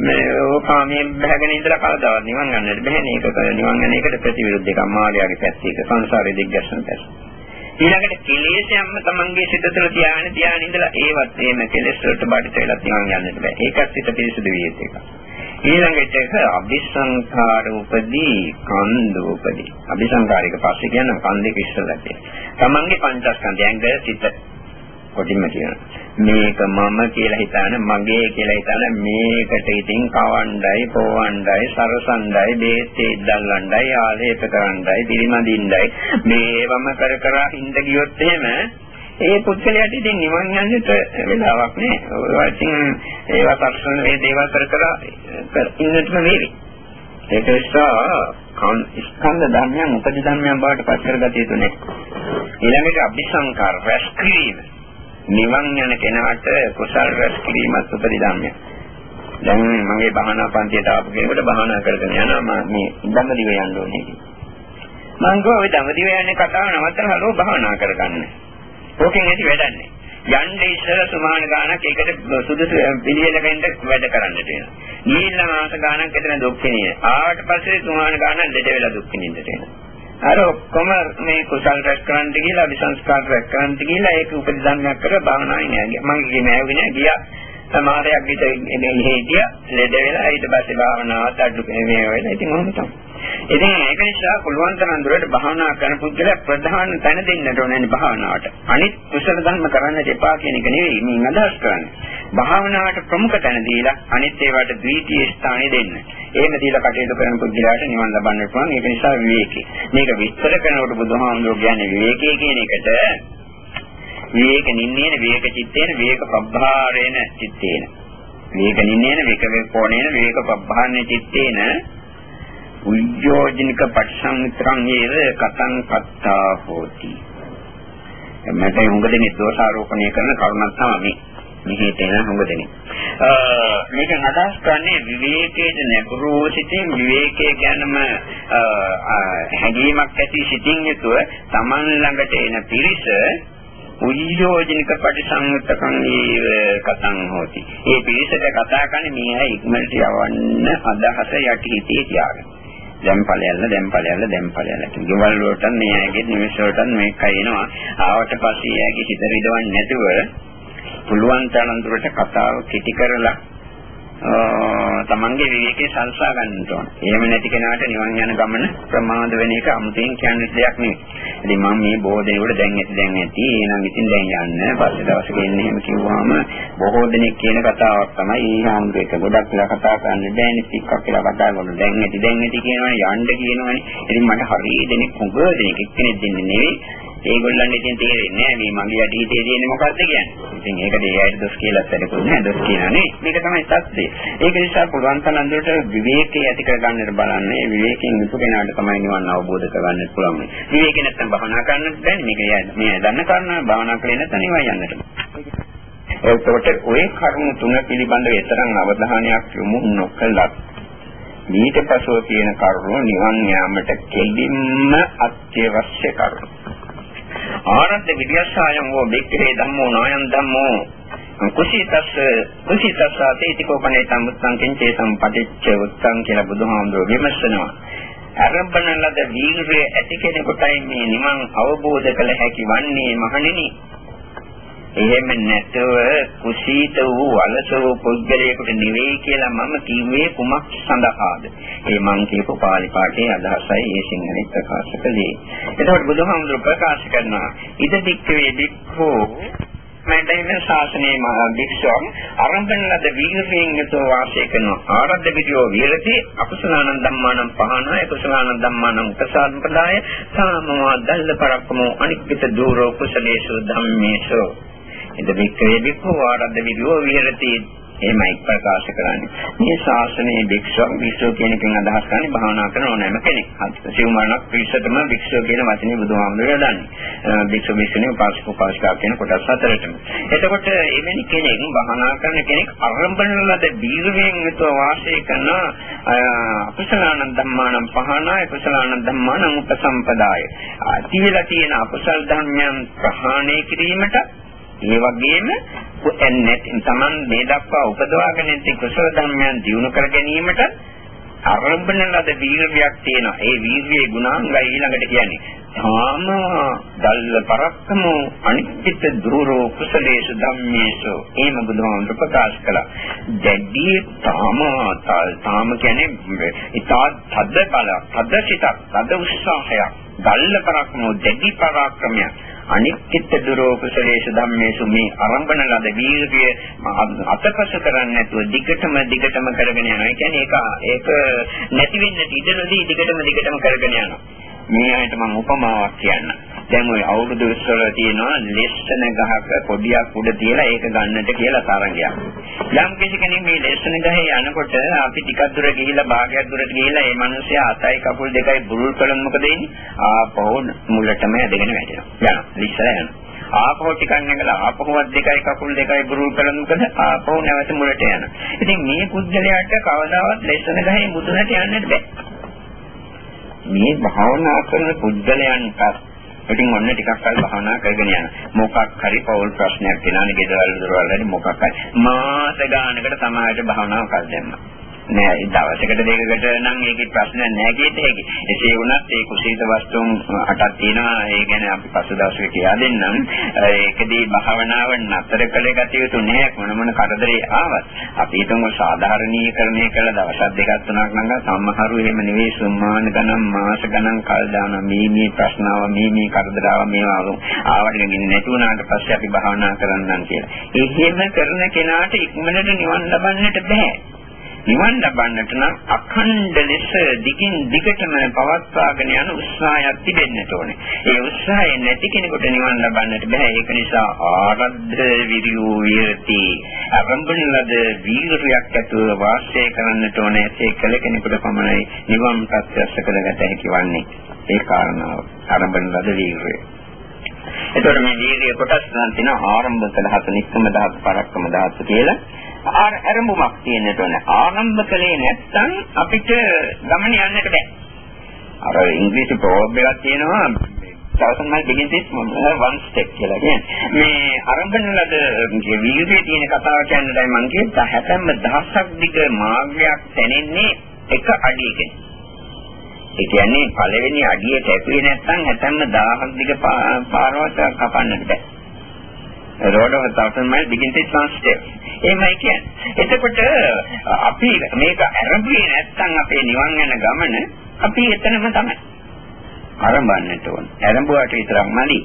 මේ කාමයෙන් බැහැගෙන ඉඳලා කවදාවත් නිවන් ගන්නට බෑ නේද? ඒක නිවන් යන එකට ප්‍රතිවිරුද්ධ එකක් මායාවේ පැත්ත එක සංසාරයේ දිග්ගැස්සන පැත්ත. ඊළඟට කෙලෙසයන්ම තමන්ගේ සිත තුළ තියාගෙන තියාගෙන ඉඳලා ඒවත් එහෙම කෙලෙස් වලට බඩට වෙලා නිවන් යන්නට බෑ. ඒකත් හිත පිරිසුදු විය යුතු එකක්. ඊළඟට එක අபிසංකාර උපදී කන්ද උපදී. අபிසංකාරික පස්සේ කියන කන්දේ ඉස්සලා තියෙන. තමන්ගේ පංචස්කන්ධයන් ගැන සිත කොටින්ම කියනවා. මේක මම කියලා හිතාන මගේ කියලා හිතාන මේකට ඉතින් කවණ්ඩයි පොවණ්ඩයි සරසණ්ඩයි බේත්තේ දල්ලණ්ඩයි ආලේප කරණ්ඩයි දිරිමදින්නයි මේවම කර කර හින්ද ගියොත් එහෙම ඒ පුද්ගලයාට ඉතින් නිවන් යන්නට වෙලාවක් නෑ. ඔය ඉතින් ඒවා පස්සන මේ දේවල් කර කර ඉන්නටම වේවි. ඒක නිසා ස්කන්ධ ධර්මයන් උපදි ධර්මයන් බවට පත් කරගත යුතු නෑ. ඊළඟට අபிසංකාර රැස් කිරීම. නිවන් යන කෙනාට කුසල් රැස් කිරීමත් උපරිධම්මයක්. දැන් මගේ භාවනා පන්තියට ආපු කෙනෙකුට භාවනා කරගෙන යනවා මම මේ ධම්මදිව යන්න ඕනේ කියලා. මම ගෝ ඔය ධම්මදිව යන්නේ කතාව නවත්තලා හලෝ භාවනා කරගන්න. ඕකෙන් ඇති වැඩන්නේ. යන්නේ ඉස්සර සුමාන ගානක් ඒකට සුදුසු පිළිවෙලකින්ද වැඩ කරන්නට වෙනවා. නීල මාස ගානක් එතන දුක් විඳින. ආවට පස්සේ සුමාන ගානක් දෙඩ වෙලා දුක් විඳින්නට වෙනවා. අර ඔක්කොම මේ කුසල් රැස් කරන්න ගිහිලා අபிසංස්කාර රැස් කරන්න ගිහිලා ඒක උපදෙසන්නක් කර භාවනාවෙන් යන්නේ. මම කියේ නෑ වෙන්නේ ගියා. සමහරයක් විතර එනේ හිටියා ලෙඩ වෙලා ඊට පස්සේ භාවනාවත් අඩු මේ වෙලා ඉතින් මොහොම තමයි. ඉතින් ඒක නිසා පුළුවන් තරම් දුරට භාවනා කරන පුද්ගලයා ප්‍රධාන තැන දෙන්නට ඕනේ භාවනාවට. අනිත් කුසල ධර්ම කරන්න එපා කියන එක නෙවෙයි මම අදහස් කරන්නේ. භාවනාවට ප්‍රමුඛ තැන දීලා අනිත් ඒවාට ද්විතීය ස්ථානෙ දෙන්න. එහෙම දීලා කටයුතු කරන පුද්ගලයාට නිවන් ලබන්න පුළුවන්. ඒක නිසා විවේකී. මේක විස්තර කරනකොට බුදුහාමුදුරුවෝ කියන්නේ විවේකී කියන එකට විවේක නින්නේන විවේක චිත්තේන විවේක පබ්බාරේන චිත්තේන. විවේක නින්නේන විවේක වේකෝණේන විවේක පබ්බාරේන චිත්තේන උද්‍යෝජනික පටිසංතරං ඒව කතං කත්තා හෝති. මට හුඟදෙනි දෝෂාරෝපණය කරන කරුණක් තමයි මෙහි තේන හුඟදෙනි. මේකෙන් අදහස් කරන්නේ විවේකයේ නැඹුරු සිටින් විවේකයේ ගැනම හැඟීමක් ඇති සිටින් යුතුව Taman ළඟට එන පිරිස උයෝජනික පටිසංයුත්තකම් කතං හොති. මේ පිරිසට කතා කරන්නේ මේ අය ඉක්මනට යවන්න අදහස යටි හිතේ තියාගෙන. දැන් ඵලයල්ල දැන් ඵලයල්ල දැන් ඵලයල්ල. ගෙවල් වලට මේ ඇගේ නිමිෂ වලට මේක එනවා. ආවට පස්සේ ඇගේ හිත රිදවන්නේ නැතුව පුළුවන් තරම් දුරට කතාව කෙටි කරලා තමන්ගේ විවේකයේ සංසා ගන්නට ඕන. එහෙම නැති කෙනාට නිවන් යන ගමන ප්‍රමාද වෙන එක අමුතෙන් කියන දෙයක් නෙවෙයි. ඉතින් මම මේ බොහෝ දෙනෙකුට දැන් ඇති දැන් ඇති එහෙනම් ඉතින් දැන් යන්න පස්සේ දවසක එන්න එහෙම කිව්වම බොහෝ දෙනෙක් කියන කතාවක් තමයි ඊ හාමුදුරේක ගොඩක් වෙලා කතා කරන්න බෑනේ ටිකක් කියලා කතා කරනවා. දැන් ඇති දැන් ඇති කියනවනේ යන්න කියනවනේ. ඉතින් මට හරිය දෙනෙක් හුඟ දෙනෙක් එක්කෙනෙක් දෙන්නේ නෙවෙයි. ඒගොල්ලන් ඉතින් තේරෙන්නේ නැහැ මේ මගේ යටි හිතේ තියෙන්නේ මොකක්ද කියන්නේ. ඉතින් ඒකට ඒ අයට දොස් කියලා වැඩකුත් නැහැ. දොස් කියනනේ. මේක තමයි සත්‍යය. ඒක නිසා පුළුවන් තරම් දුරට විවේකයේ ඇති කරගන්නට බලන්නේ. විවේකයෙන් යුතු කෙනාට තමයි නිවන් අවබෝධ කරගන්න පුළුවන්. විවේකේ නැත්තම් භවනා කරන්නත් බැහැ. මේක මේ දන්න කාරණා භවනා කරේ නැත්නම් නිවන් යන්නට. එතකොට ওই කරුණු තුන පිළිබඳව ඊතරම් අවධානයක් යොමු නොකළත් ඊට පසුව තියෙන කරුණු නිවන් යාමට කෙලින්ම අත්‍යවශ්‍ය කරුණු. ආරද්ධ විද්‍යාසයන් වූ බික්කේ ධම්මෝ නායන් ධම්මෝ කුසීතස්ස කුසීතස්ස තේතිකෝපනේ සම්මුත්තං කිංචේ සම්පටිච්ච උත්තං කියලා බුදුහාමුදුරුවෝ විමර්ශනවා. අරබන ලද වීර්යය ඇති කෙනෙකුටයි මේ නිවන් අවබෝධ කළ හැකි වන්නේ මහණෙනි. එහෙම නැතුව කුසීත වූ අලස වූ පුද්ගලයෙකුට නෙවෙයි කියලා මම කිව්වේ කුමක් සඳහාද? ඒ මං කියපු පාලි පාඨයේ අදහසයි ඒ සිංහලෙන් ප්‍රකාශ කළේ. එතකොට බුදුහාමුදුරුවෝ ප්‍රකාශ කරනවා ඉද දික්කවේ දික්ඛෝ මෑතයින ශාසනයේ භික්ෂුන් අරඹන ලද වීර්යයෙන් යුතුව වාසය කරන ආරද්ධ විදියෝ විරති අකුසලානන් ධම්මානම් පහනාය කුසලානන් ධම්මානම් උපසම්පදාය සාමවා දල්ල පරක්කමෝ අනික්කිත දූරෝ කුසලේසු ධම්මේසු ඉද වික්‍රේ වික්ඛු ආරද්ධ විදියෝ විහෙරති එහෙමයි ප්‍රකාශ කරන්නේ. මේ ශාසනයේ භික්ෂුව භික්ෂුව කියන එකෙන් අදහස් කරන්නේ භාවනා කරන ඕනෑම කෙනෙක්. සිව්මරණක් පිළිසතම භික්ෂුව කියන වචනේ බුදුහාමුදුරුවෝ දන්නේ. භික්ෂුව භික්ෂුණී උපාසක උපාසිකා කියන කොටස් හතරටම. එතකොට එවැනි කෙනෙක් භාවනා කරන කෙනෙක් අරම්භන ලද බීරයෙන් යුතුව වාසය කරන අකුසලාන ධම්මානම් පහනාය කුසලාන ධම්මානම් උපසම්පදාය. තියලා තියෙන අකුසල් ධර්මයන් ප්‍රහාණය කිරීමට ඒ වගේම තමන් මේ දක්වා උපදවාගෙන ඇති කුසල ධර්මයන් දියුණු කර ගැනීමට අරඹන ලද වීර්යයක් තියෙනවා. ඒ වීර්යයේ ගුණාංගය ඊළඟට කියන්නේ. තාම දල්ල පරක්කම අනිත්‍ය දුරෝ කුසලේසු ධම්මේසු. එහෙම බුදුහාමුදුර ප්‍රකාශ කළා. දැඩි තාම තාම කියන්නේ ඉතා තද බල, තද සිතක්, තද උත්සාහයක්, දල්ල පරක්කම දැඩි පරාක්‍රමයක් අනිත්‍ය දුරෝ කුසලේසු ධම්මේසු මේ ආරම්භන ලද වීර්ය අතපස කරන්නේ නැතුව දිගටම දිගටම කරගෙන යනවා. ඒ කියන්නේ ඒක ඒක නැති වෙන්නට ඉඩ නොදී දිගටම දිගටම කරගෙන යනවා. මේ අයට මම උපමාවක් කියන්න. දැන් ওই අවුරුදු 20 වල තියෙනවා ලෙස්සන ගහක පොඩියක් උඩ තියලා ඒක ගන්නට කියලා තරංගයක්. යම් කිසි කෙනෙක් මේ ලෙස්සන ගහේ යනකොට අපි ටිකක් දුර ගිහිල්ලා භාගයක් දුරට ගිහිල්ලා ඒ මිනිස්සයා අතයි කකුල් දෙකයි බුරුල් කළොත් මොකද වෙන්නේ? ආපහු මුලටම ඇදගෙන වැටෙනවා. යනවා. ලිස්සලා යනවා. ආපහු ටිකක් නැගලා ආපහුවත් දෙකයි කකුල් දෙකයි බුරුල් කළොත් මොකද? ආපහු නැවත මුලට යනවා. ඉතින් මේ පුද්ගලයාට කවදාවත් ලෙස්සන ගහේ මුදුනට යන්නට බෑ. මේ භාවනා කරන පුද්ගලයන්ට ඉතින් ඔන්න ටිකක් කල් භාවනා කරගෙන යන මොකක් හරි පෞල් ප්‍රශ්නයක් වෙනානේ ගෙදරවල දොරවල් හරි මොකක් හරි. මාස ගානකට සමාජයට භාවනාව කර දැම්මා. නෑ දවසකට දෙකකට නම් ඒකේ ප්‍රශ්න නෑ කියත හැකි. එසේ වුණත් ඒ කුසීත වස්තුන් අටක් තියෙනවා. ඒ ගැන අපි පසු දවසක කියා දෙන්නම්. ඒකදී භාවනාව නතර කළ ගත යුතු නෑ මොන මොන කරදරේ ආවත්. අපි හිතමු සාධාරණීකරණය කළ දවස් දෙකක් තුනක් නම් සම්මහරු එහෙම නෙවෙයි සම්මාන ගණන් මාස ගණන් කල් දාන මේ මේ ප්‍රශ්නාව මේ මේ කරදරාව මේවා ආවට ගෙන්නේ නැති වුණාට පස්සේ අපි භාවනා කරන්නම් කියලා. එහෙම කරන කෙනාට ඉක්මනට නිවන් ලබන්නට බෑ. නිවන් ලබන්නට නම් අඛණ්ඩ ලෙස දිගින් දිගටම පවත්වාගෙන යන උත්සාහයක් තිබෙන්නට ඕනේ. ඒ උත්සාහය නැති කෙනෙකුට නිවන් ලබන්නට බෑ. ඒක නිසා ආරද්ධ විරියෝ විරති අරම්භන ලද වීරියක් ඇතුව වාසය කරන්නට ඕනේ. ඒ කල කෙනෙකුට පමණයි නිවන් ප්‍රත්‍යක්ෂ කරගත හැකි වන්නේ. ඒ කාරණාව ආරම්භන ලද වීරිය. එතකොට මේ වීර්ය කොටස් නම් තියෙන ආරම්භ කළ හත නික්කම ධාතු පරක්කම ධාතු කියලා ආරම්භමක් තියෙන්නට ඕන. ආරම්භ කලේ නැත්නම් අපිට ගමන යන්නට බෑ. අර ඉංග්‍රීසි ප්‍රෝබ් එකක් තියෙනවා සවසන්මල් begin this one step කියලා කියන්නේ. මේ ආරම්භන ලද වීර්යයේ තියෙන කතාව කියන්නයි මම කියේ හැතැම්ම දහසක් දිග මාර්ගයක් තැනෙන්නේ එක අඩියකින්. ඒ කියන්නේ පළවෙනි අඩියට ඇතුලේ නැත්නම් හැතැම්ම 1000ක් දිග පාරවල් කපන්නට බෑ. Road of a thousand miles begins with one step. එහෙමයි කියන්නේ. එතකොට අපි මේක අරඹුවේ නැත්නම් අපේ නිවන් යන ගමන අපි එතනම තමයි. ආරම්භන්නට ඕන. ආරම්භුවට විතරක් මදි.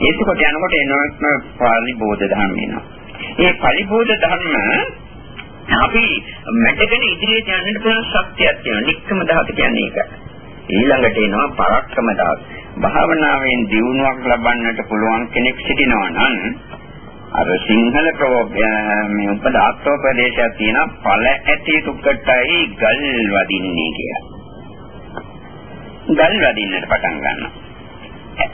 ඒකකොට යනකොට එනොත්ම පාලිබෝධ ධර්ම එනවා. ඒ පරිබෝධ ධර්ම අපි මැටගෙන ඉදිරියට යන්නට පුළුවන් ශක්තියක් තියෙනවා. නික්කම ධාතු කියන්නේ ඒක. ඊළඟට එනවා පරක්‍රම ධාතු. භාවනාවෙන් දියුණුවක් ලබන්නට පුළුවන් කෙනෙක් සිටිනවා නම් අර සිංහල මේ උපදාත්ෝපදේශයක් තියෙන ඵල ඇති දුකටයි ගල් වදින්නේ කියලා. ගල් වදින්නට පටන් ගන්නවා.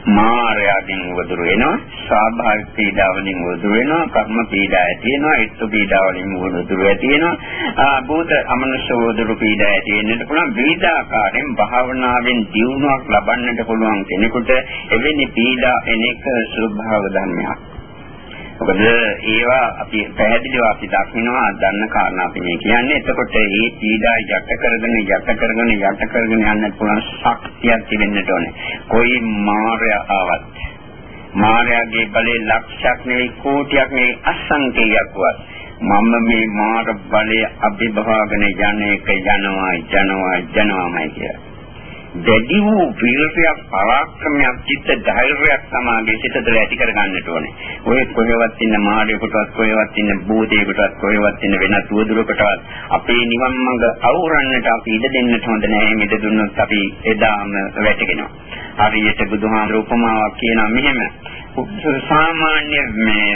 මායාවෙන් වදුරු වෙනවා ස්වාභාවික පීඩා වලින් වදුරු වෙනවා කර්ම පීඩා ඇති වෙනවා ඊත්තු පීඩා වලින් වදුරු ඇති වෙනවා භූත අමනුෂ්‍ය වදුරු පීඩා ඇති වෙන්නට පුළුවන් විවිධ ආකාරයෙන් භාවනාවෙන් දියුණුවක් ලබන්නට පුළුවන් කෙනෙකුට එවැනි පීඩා එන එක ස්වභාව ධර්මයක් මොකද ඒවා අපි පැහැදිලිව අපි දකිනවා දන්න කාරණා අපි මේ කියන්නේ. එතකොට මේ පීඩා යට කරගෙන යට කරගෙන යට කරගෙන යන්න පුළුවන් ශක්තියක් තිබෙන්නට ඕනේ. કોઈ මායාවක් ආවත් මායාවේ බලේ ලක්ෂයක් නෙවෙයි කෝටියක් නෙවෙයි අසංකේයයක් වත් මම මේ මාර බලය අභිභවාගෙන යන එක යනවා යනවා යනවාමයි කියලා. දැඩි වූ වීරයක් පරාක්‍රමයක් චිත්ත ධෛර්යයක් සමාගයේ සිත තුළ ඇති කර ගන්නට ඕනේ. ඔය කොහෙවත් ඉන්න මාළියෙකුටවත් කොහෙවත් ඉන්න භූතයෙකුටවත් කොහෙවත් ඉන්න වෙනත් උදුරකටවත් අපේ නිවන් මඟ අවුරන්නට අපි ඉඩ දෙන්නට හොඳ නැහැ. ඉඩ දුන්නොත් අපි එදාම වැටෙනවා. හරියට බුදුහාමර උපමාවක් කියනවා මෙහෙම. සාමාන්‍ය මේ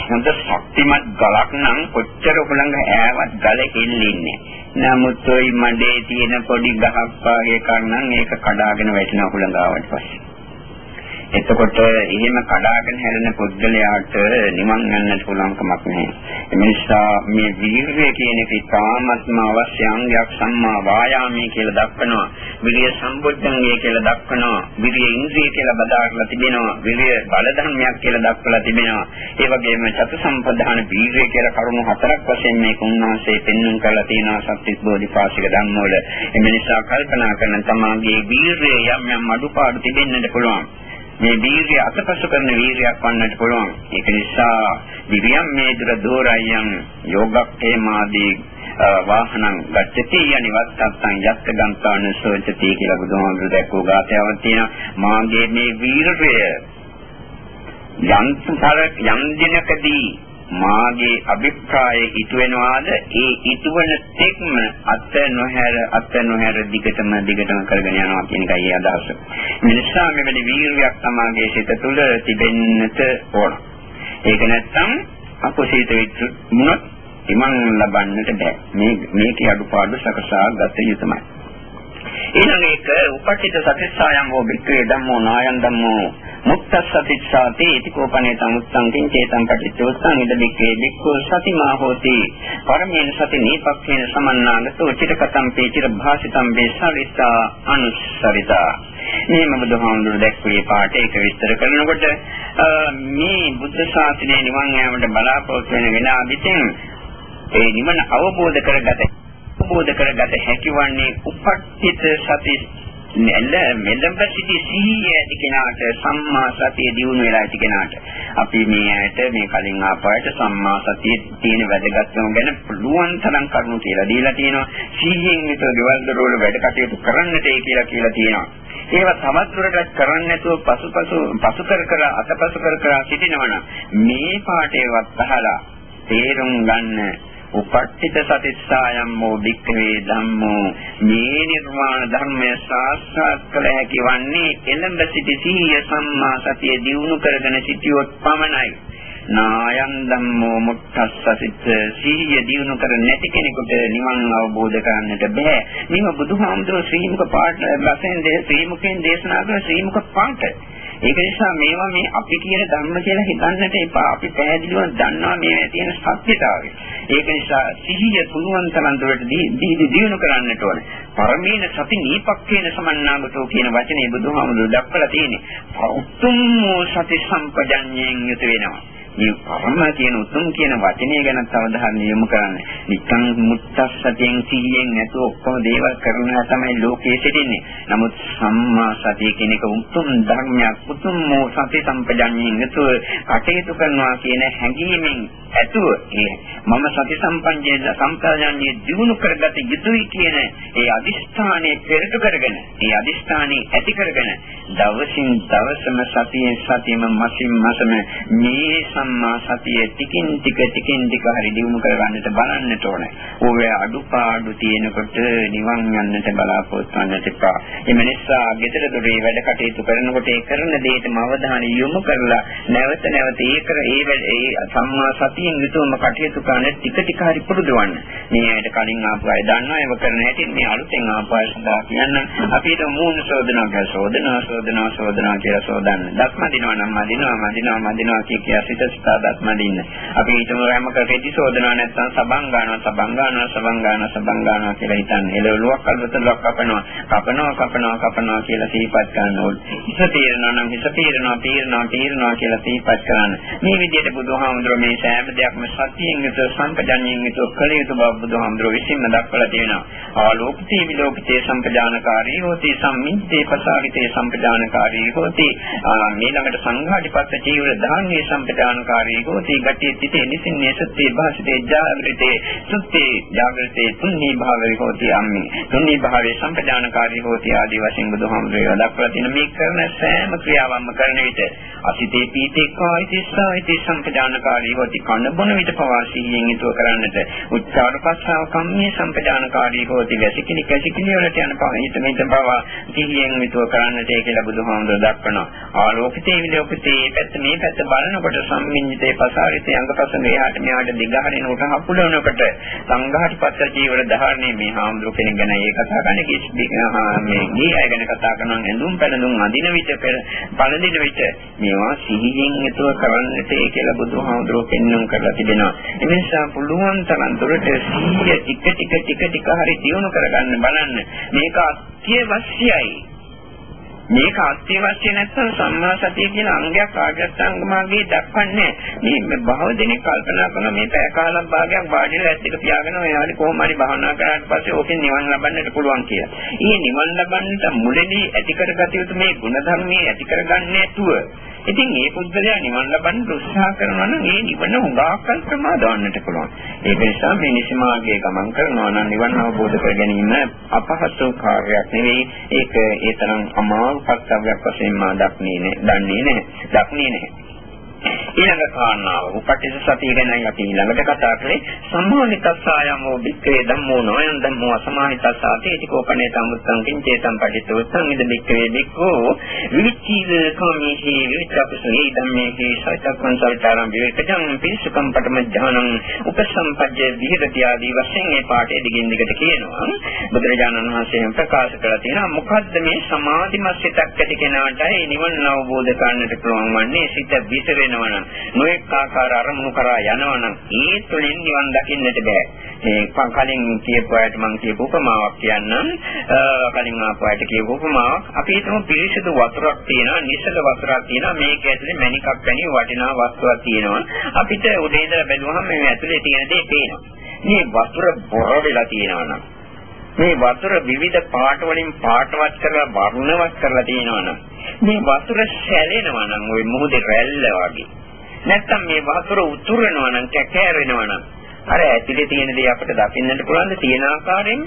හොඳ ශක්තිමත් ගලක් නම් කොච්චර උලංග ඈවත් ගල එල්ලෙන්නේ. නමුත් ওই මඩේ තියෙන පොඩි ගහක් වගේ කන්නම් ඒක කඩාගෙන වැටෙන උලංගාවට පස්සේ. එතකොට එහෙම කඩාගෙන හැරෙන පුද්ගලයාට නිවන් යන්නට පුළුවන් කමක් නැහැ. ඒ නිසා මේ වීර්යය කියන එක ඉතාමත්ම අවශ්‍ය අංගයක් සම්මා වායාමයේ කියලා දක්වනවා. විරිය සම්බුද්ධංගය කියලා දක්වනවා. විරිය ඉන්ද්‍රිය කියලා බදාගලා තිබෙනවා. විරිය බල ධර්මයක් කියලා දක්වලා තිබෙනවා. ඒ වගේම චතුසම්පදාන වීර්යය කියලා කරුණු හතරක් වශයෙන් මේක උන්වහන්සේ පෙන්වන්න කරලා තියෙනවා සත්‍විස් බෝධිපාශික ධර්ම වල. ඒ නිසා කල්පනා කරන තමාගේ වීර්යය යම් යම් අඩුපාඩු තිබෙන්නට පුළුවන්. මේ වීර්ය අතපසු කරන වීර්යයක් වන්නට පුළුවන්. ඒක නිසා විරියම් මේ දුර දෝරයන් යෝගක්ඛේමාදී වාහනං ගච්ඡති යනිවත්තං යත්ත ගන්තාන සෝචති කියලා බුදුහාමුදුරු දැක්වූ ගාථාවක් තියෙනවා. මාගේ මේ වීරය යන්තර යම් දිනකදී මාගේ අභිප්‍රාය ඉතු වෙනවාද ඒ ඉතු වෙන තෙක්ම අත නොහැර අත නොහැර දිගටම දිගටම කරගෙන යනවා කියන එකයි අදහස. මිනිසා මෙවැනි වීරියක් තමාගේ සිත තුළ තිබෙන්නට ඕන. ඒක නැත්තම් අකුසීත වෙච්ච මොනොත් ඉමන් ලබන්නට බෑ. මේ මේකේ අඩුපාඩු සකසා ගත යුතුමයි. ඊළඟ එක උපට්ඨිත සතිස්සායම් හෝ බික්කේ ධම්මෝ නායන් ධම්මෝ මුත්තස්සතිස්සාති ඉතිකෝපනේ තමුත්තං කිංචේතං පටිච්චෝස්සං ඉද බික්කේ බික්ඛු සතිමා හෝති. පරමේන සති නීපක්ඛේන සමන්නාගතෝ චිරකතම් පේචිර භාසිතම් වේසරිතා අනුස්සරිතා මේම බුදුහාමුදුරු දැක්වේ පාට ඒක විස්තර කරනකොට මේ බුද්ධ ශාසනය නිවන් යාමට බලාපොරොත්තු වෙන වෙලාවෙදී ඒ නිවන අවබෝධ කරගත අවබෝධ කරගත හැකිවන්නේ උපට්ඨිත සති මෙල්ල මෙලඹ සිටි සිහිය ඇති කෙනාට සම්මා සතිය දිනු වෙලා ඇති කෙනාට. අපි මේ ඇයට මේ කලින් ආපායට සම්මා සතිය තියෙන වැදගත්කම ගැන පුළුවන් තරම් කරුණු කියලා දීලා තියෙනවා. සිහියෙන් විතර ගෙවල් දරවල වැඩ කටයුතු කරන්නට ඒ කියලා කියලා තියෙනවා. ඒවා තවත් දුරටත් කරන්නේ නැතුව පසුපසු පසු කර කර අතපසු කර කර සිටිනවනම් මේ පාඩේවත් අහලා තේරුම් ගන්න උපට්ඨිත සතිස්සායම් මෝ වික්ඛවේ ධම්මෝ මේ නිර්වාණ ධර්මය සාක්ෂාත් කළ හැකි වන්නේ එළඹ සිටි සීය සම්මා සතිය දියුණු කරගෙන සිටියොත් පමණයි නායන් ධම්මෝ මුත්තස්සසිත සීය දිනු කර නැති කෙනෙකුට නිවන් අවබෝධ කරන්නට බෑ. මේව බුදුහාමුදුරුවෝ ශ්‍රීමුක පාඨ වශයෙන් දේ ශ්‍රීමුකෙන් දේශනා කරන ශ්‍රීමුක පාඨ. ඒක නිසා මේවා මේ අපි කියන ධර්ම කියලා හිතන්නට එපා. අපි පැහැදිලිව දන්නවා මේ තියෙන සත්‍යතාවය. ඒක නිසා සිහිය පුළුවන් තරම් දුරට දිනු කරන්නට ඕනේ. පරමේන සති නීපක්කේන සමන්නාගතෝ කියන වචනේ බුදුහාමුදුරුවෝ දක්වලා තියෙන්නේ. උතුම් සති සම්පජඤ්ඤයෙන් යුත වෙනවා. මේ පරම කියන උතුම් කියන වචනය ගැන අවධානය යොමු කරන්න. නිකන් මුත්තස්සතියෙන් සිහියෙන් නැතුව ඔක්කොම දේවල් කරනවා තමයි ලෝකයේ සිටින්නේ. නමුත් සම්මා සතිය කියන එක උතුම් ධර්මයක්, උතුම් සති සම්පජාඤ්ඤයෙන් නැතුව කටයුතු කරනවා කියන හැඟීමෙන් ඇතුව ඒ මම සති සම්පජාඤ්ඤය සම්පජාඤ්ඤය දිනු කරගත යුතුයි කියන ඒ අදිෂ්ඨානයේ පෙරට කරගෙන, ඒ අදිෂ්ඨානයේ ඇති කරගෙන දවසින් දවසම සතියෙන් සතියම මසින් මසම මේ සම්මා සතිය ටිකින් ටික ටිකින් ටික හරි දියුණු කරගන්නට බලන්නට ඕනේ. ඕවේ අඩුපාඩු තියෙනකොට නිවන් යන්නට බලාපොරොත්තු වෙන්නට එපා. එම නිසා ගෙදර දොරේ වැඩ කටයුතු කරනකොට ඒ කරන දේටම අවධානය යොමු කරලා නැවත නැවත ඒ කර ඒ ඒ සම්මා සතියෙන් යුතුවම කටයුතු කරන ටික ටික හරි පුරුදවන්න. මේ ඇයිට කලින් ආපු අය දන්නවා ඒව කරන හැටි මේ අලුතෙන් ආපු අය සඳහා කියන්න අපිට මූණ සෝදනවා කියලා සෝදනවා සෝදනවා සෝදනවා කියලා සෝදන්න. දස්ම දිනවා නම් මදිනවා මදිනවා මදිනවා කිය කිය සිත ස්ථාදත් මදින්න. අපි හිතමු හැමක රෙදි සෝදනවා නැත්නම් සබන් ගන්නවා සබන් ගන්නවා සබන් ගන්නවා සබන් ගන්නවා කියලා හිතන්නේ. එළවලුවක් අල්වතලක් කපනවා. කපනවා කපනවා කපනවා කියලා සිහිපත් කරන්න ඕනේ. හිත තීරනවා නම් හිත තීරනවා තීරනවා තීරනවා කියලා සිහිපත් කරන්න. මේ විදිහට බුදුහාමුදුරුවෝ මේ සෑම දෙයක්ම සතියෙන් යුතුව සංකජඤ්ඤයෙන් යුතුව කළ යුතු බව බුදුහාමුදුරුවෝ විසින්ම දක්වලා තියෙනවා. ආලෝකිතේ විලෝකිතේ සම්පජානකාරී හෝති සම්මිත්තේ පසාවිතේ සම්පජානකාරී හෝති ඊළඟට සංඝාටිපත්ත ජීවර ධාන්‍ය සම්පජාන සම්පජානකාරී හෝති ගතිය තිතේ නිසින්නේ සත්‍යේ භාසිතේ ජාගෘතේ සුත්තේ ජාගෘතේ තුන්හි භාවයේ හෝති අම්මි. තුන්හි භාවයේ සම්පජානකාරී හෝති ආදී වශයෙන් බුදුහාමුදුරුවෝ දක්වලා තියෙන මේ කරන සෑම ක්‍රියාවක්ම කරන විට අසිතේ පීතේ කායිතිස්සායිති සම්පජානකාරී හෝති කන බොන විට පවා සිහියෙන් යුතුව කරන්නට. උච්චාර පස්සාව කම්මේ සම්පජානකාරී හෝති වැසිකිලි කැසිකිලි වලට යන පවිත මේත පවා සිහියෙන් යුතුව කරන්නට කියලා බුදුහාමුදුරුවෝ දක්වනවා. ආලෝකිතේ විලෝකිතේ පැත්ත මේ පැත්ත බලනකොට සම් මිඤ්ඤතේ පසාරිතේ අංගපස මෙහාට මෙහාට දිගහරින උට හපුලනකොට සංඝාටිපත්ත ජීවර ධාරණේ මේ හාමුදුරු කෙනෙක් ගැන ඒ කතා කරන්නේ කිසි මේ ගේ අය ගැන කතා කරනවා ඇඳුම් පැළඳුම් අදින විට පළඳින විට මේවා සිහියෙන් යුතුව කරන්නට කියලා බුදුහාමුදුරුවෝ පෙන්වන්න කරලා තිබෙනවා. ඒ නිසා පුළුවන් තරම් දුරට සිහිය ටික ටික ටික ටික හරි දියුණු කරගන්න බලන්න. මේක අත්‍යවශ්‍යයි. මේක අත්‍යවශ්‍ය නැත්නම් සම්මා සතිය කියන අංගයක් ආගත්තාංගමාගේ දක්වන්නේ මේ බහව දෙනෙක් කල්පනා කරන මේ පැය කාලක් භාගයක් වාඩිලා ඇත්තට පියාගෙන ඔයාලි කොහොම හරි භාවනා කරාට පස්සේ ඕකෙන් නිවන් ලබන්නට පුළුවන් කියලා. ඊ නිවන් ලබන්නට මුලදී ඇති කරගත යුතු මේ ගුණධර්මයේ ඇති කරගන්නේ නැතුව ඉතින් මේ පුද්ගලයා නිවන් ලබන්න උත්සාහ කරනවා නම් ඒ නිවන හුඟාකල් ප්‍රමාදවන්නට පුළුවන්. ඒක නිසා මේ නිසමාර්ගයේ ගමන් කරනවා නම් නිවන් අවබෝධ කර ගැනීම අපහසු කාර්යයක් නෙවෙයි. ඒක ඒ තරම් අමාරු කර්තව්‍යයක් වශයෙන් මා දක්න්නේ නැහැ. දන්නේ නැහැ. දක්න්නේ නැහැ. ඊළඟ කාරණාව. උපටිච්ච සතිය ගැනයි අපි ඊළඟට කතා කරේ සම්මෝහිතස්සායමෝ වික්‍රේ ධම්මෝ නොයන් ධම්මෝ අසමාහිතස්සාතේ ඉතිකෝපනේ සම්මුත්තං කිංචේතං පටිච්චවත්තං ඉද වික්‍රේ වික්කෝ විචීව කෝමීහි විචක්ෂේ ධම්මේහි සත්‍යක්ඛං සල්තරම් විවේකජං පිසුකම් පටම ඥානං උපසම්පජ්ජේ විහෙරති ආදී වශයෙන් මේ පාඩේ දිගින් දිගට කියනවා. බුදුරජාණන් වහන්සේ ප්‍රකාශ කරලා තියෙනවා මොකද්ද මේ සමාධිමත් සිතක් ඇති කෙනාටයි නිවන අවබෝධ කරගන්නට පුළුවන් වන්නේ සිත විතරේ වෙනවා නම් නොඑක ආකාර අරමුණු කරා යනවා නම් ඒ තුළින් නිවන් දකින්නට බෑ. මේ කලින් කියපු අයට මම කියපු උපමාවක් කියන්නම්. කලින් ආපු අයට කියපු උපමාවක් අපි හිතමු පිරිසිදු වතුරක් තියෙනවා, නිසල වතුරක් තියෙනවා. මේක ඇතුලේ මණිකක් වැනි වටිනා වස්තුවක් තියෙනවා. අපිට උදේ ඉඳලා බැලුවහම මේ ඇතුලේ තියෙන දේ පේනවා. මේ වතුර බොර වෙලා තියෙනවා නම් මේ වතුර විවිධ පාට වලින් පාටවත් කරලා වර්ණවත් කරලා තියෙනවනම් මේ වතුර සැලෙනවා නම් ওই මොහොතේ රැල්ල වගේ. නැත්තම් මේ වතුර උතුරනවා නම් කැකෑරෙනවා නම් අර ඇතුලේ තියෙන දේ අපිට දකින්නට පුළුවන් ද තියෙන ආකාරයෙන්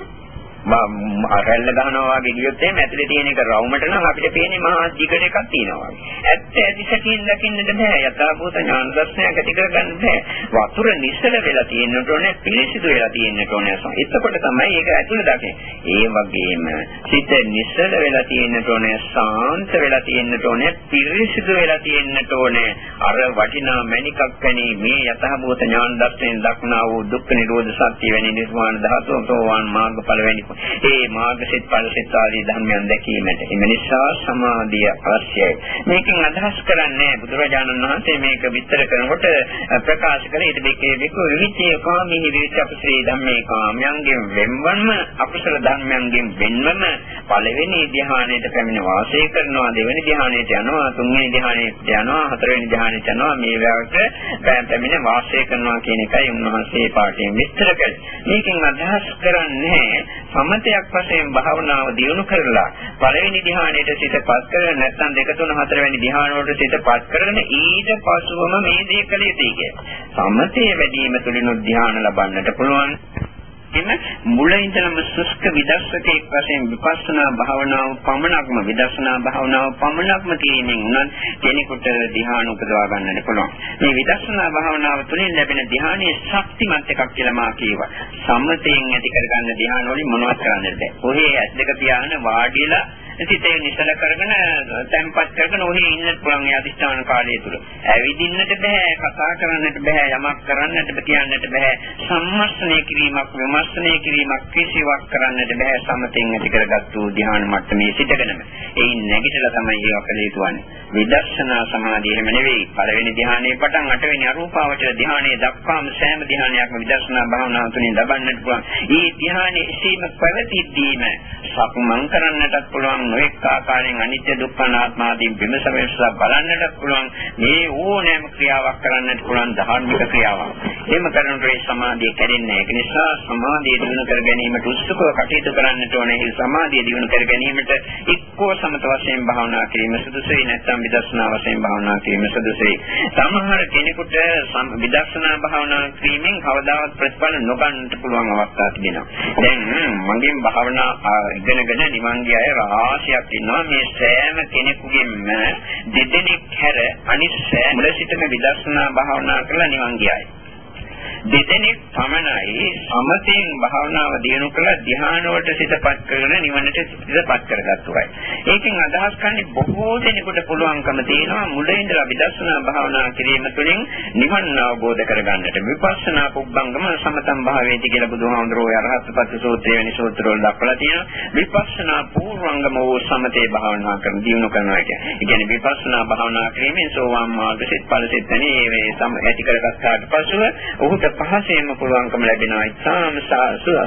රැල්ල ගහනවා වගේ ගියොත් එහෙම ඇතුලේ තියෙන එක රවුමට නම් අපිට පේන්නේ මහා දිගට එකක් තියෙනවා. ඇත්ත ඇතිසකින් දකින්නට බෑ. යථාභූත ඥාන දර්ශනයක් ඇති කරගන්න බෑ. වතුර නිසල වෙලා තියෙන්නට ඕනේ, පිළිසිදු වෙලා තියෙන්නට ඕනේ. එතකොට තමයි ඒක ඇතුලේ දකින්නේ. ඒ වගේම සිත නිසල වෙලා තියෙන්නට ඕනේ, සාන්ත වෙලා තියෙන්නට ඕනේ, පිළිසිදු වෙලා තියෙන්නට ඕනේ. අර වටිනා මණිකක් වැනි මේ යථාභූත ඥාන දර්ශනයෙන් දක්නා වූ දුක්ඛ නිරෝධ සත්‍ය වැනි නිර්වාණ ධාතුව සෝවාන් මාර්ගඵල වැනි ඒ මාර්ගසිත ඵලසිත ආදී ධර්මයන් දැකීමට. එම නිසා සමාධිය අවශ්‍යයි. මේකෙන් අදහස් කරන්නේ බුදුරජාණන් වහන්සේ මේක විස්තර කරනකොට ප්‍රකාශ කළේ ඊට දෙකේ දෙක විවිච්ඡේ කාමී විවිච්ඡ අපසේ ධම්මේ කාමයන්ගෙන් වෙන්වම අකුසල ධර්මයන්ගෙන් වෙන්වම පළවෙනි ධ්‍යානයට පැමිණ වාසය කරනවා දෙවෙනි ධ්‍යානයට යනවා තුන්වෙනි ධ්‍යානයට යනවා හතරවෙනි ධ්‍යානයට යනවා මේ වගේ පැමිණ වාසය කරනවා කියන එකයි උන්වහන්සේ පාඩයෙන් විස්තර කළේ. මේකෙන් අදහස් කරන්නේ සමතයක් වශයෙන් භාවනාව දියුණු කරලා පළවෙනි ධ්‍යානයට සිතපත් කරගෙන නැත්නම් දෙක තුන හතර වෙනි ධ්‍යාන වලට සිතපත් කරගෙන ඊට පසුවම මේ දේ කළ යුතුයි කිය. සමතේ වැඩිම තුලිනුත් ධ්‍යාන ලබන්නට පුළුවන්. එම මුල ඉඳලම සුස්ක විදර්ශකෙක් වශයෙන් විපස්සනා භාවනාව පමණක්ම විදර්ශනා භාවනාව පමණක්ම කිරීමෙන් උනත් කෙනෙකුට ධ්‍යාන උපදවා ගන්නට පුළුවන්. මේ විදර්ශනා භාවනාව තුළින් ලැබෙන ධ්‍යානයේ ශක්තිමත් එකක් කියලා මා කියවා. සම්මතයෙන් ඇති කරගන්න ධ්‍යාන වලින් මොනවද කරන්නද? ඔහේ ඇස් දෙක පියාගෙන වාඩිලා සිතේ නිසල කරගෙන තැම්පත් කරගෙන ඔහේ ඉන්න පුළුවන් ඒ අදිස්ථාන කාලය තුල. ඇවිදින්නට බෑ, කතා කරන්නට බෑ, යමක් කරන්නට කියන්නට බෑ. සම්මස්නය කිරීමක්, විමර්ශනය කිරීමක් කිසිවක් කරන්නට බෑ සමතෙන් ඇති කරගත්තු ධ්‍යාන මට්ටමේ සිටගෙනම. එයින් නැගිටලා තමයි ඒක කළ යුතුන්නේ. විදර්ශනා සමාධිය එහෙම නෙවෙයි. පළවෙනි ධ්‍යානයේ පටන් අටවෙනි අරූපාවචර ධ්‍යානයේ දක්වාම සෑම ධ්‍යානයක්ම විදර්ශනා භාවනාව තුළින් ලබන්නට පුළුවන්. මේ ධ්‍යානයේ සීම පැවතිද්දීම සක්මන් කරන්නටත් පුළුවන් නොඑක ආකාරයෙන් අනිත්‍ය දුක්ඛ අනාත්ම ආදී විමසමෙස්ලා බලන්නට පුළුවන් මේ ඕනෑම ක්‍රියාවක් කරන්නට පුළුවන් ධාර්මික ක්‍රියාවක්. එහෙම කරනකොට ඒ සමාධිය කැඩෙන්නේ ඒක නිසා සමාධිය දිනු කර ගැනීමට උත්සුකව කටයුතු කරන්නට ඕනේ. ඒ සමාධිය දිනු කර ගැනීමට එක්කෝ සමත වශයෙන් භාවනා කිරීම සුදුසුයි නැත්නම් විදර්ශනා වශයෙන් භාවනා කිරීම සුදුසුයි. සමහර කෙනෙකුට විදර්ශනා භාවනා කිරීමෙන් කවදාවත් ප්‍රතිඵල නොගන්නට පුළුවන් අවස්ථා තිබෙනවා. දැන් මගෙන් භාවනා ඉගෙනගෙන නිවන් ගිය අය රාශියක් ඉන්නවා. මේ සෑම කෙනෙකුගෙන්ම දෙදෙනෙක් හැර අනිත් සෑම මුල සිටම විදර්ශනා භාවනා කරලා නිවන් ගියයි. දෙදෙනෙක් පමණයි සමතෙන් භාවනාව දියුණු කළ ධ්‍යාන වලට සිතපත් කරගෙන නිවනට සිතපත් කරගත්තුයි. ඒකෙන් අදහස් කරන්නේ බොහෝ දෙනෙකුට පුළුවන්කම තියෙනවා මුලින් ඉඳලා විදර්ශනා භාවනා කිරීම තුළින් නිවන් අවබෝධ කරගන්නට. විපස්සනා පුබ්බංගම සමතම් භාවයේදී කියලා බුදුහාමුදුරුවෝ අරහත්පත් සූත්‍රය වැනි සූත්‍රවල දක්වලා තියෙනවා. විපස්සනා පූර්වංගම වූ සමතේ භාවනා කරන දියුණු කරනවා කියන්නේ. ඒ කියන්නේ විපස්සනා භාවනා කිරීමෙන් සෝවාන් මාර්ග සිත් ඵල සිත් වෙනේ මේ සම ඇති කරගත්තාට පසුව ඔහුට පහසෙන්ම පුළුවන්කම ලැබෙනවා. ඉතාම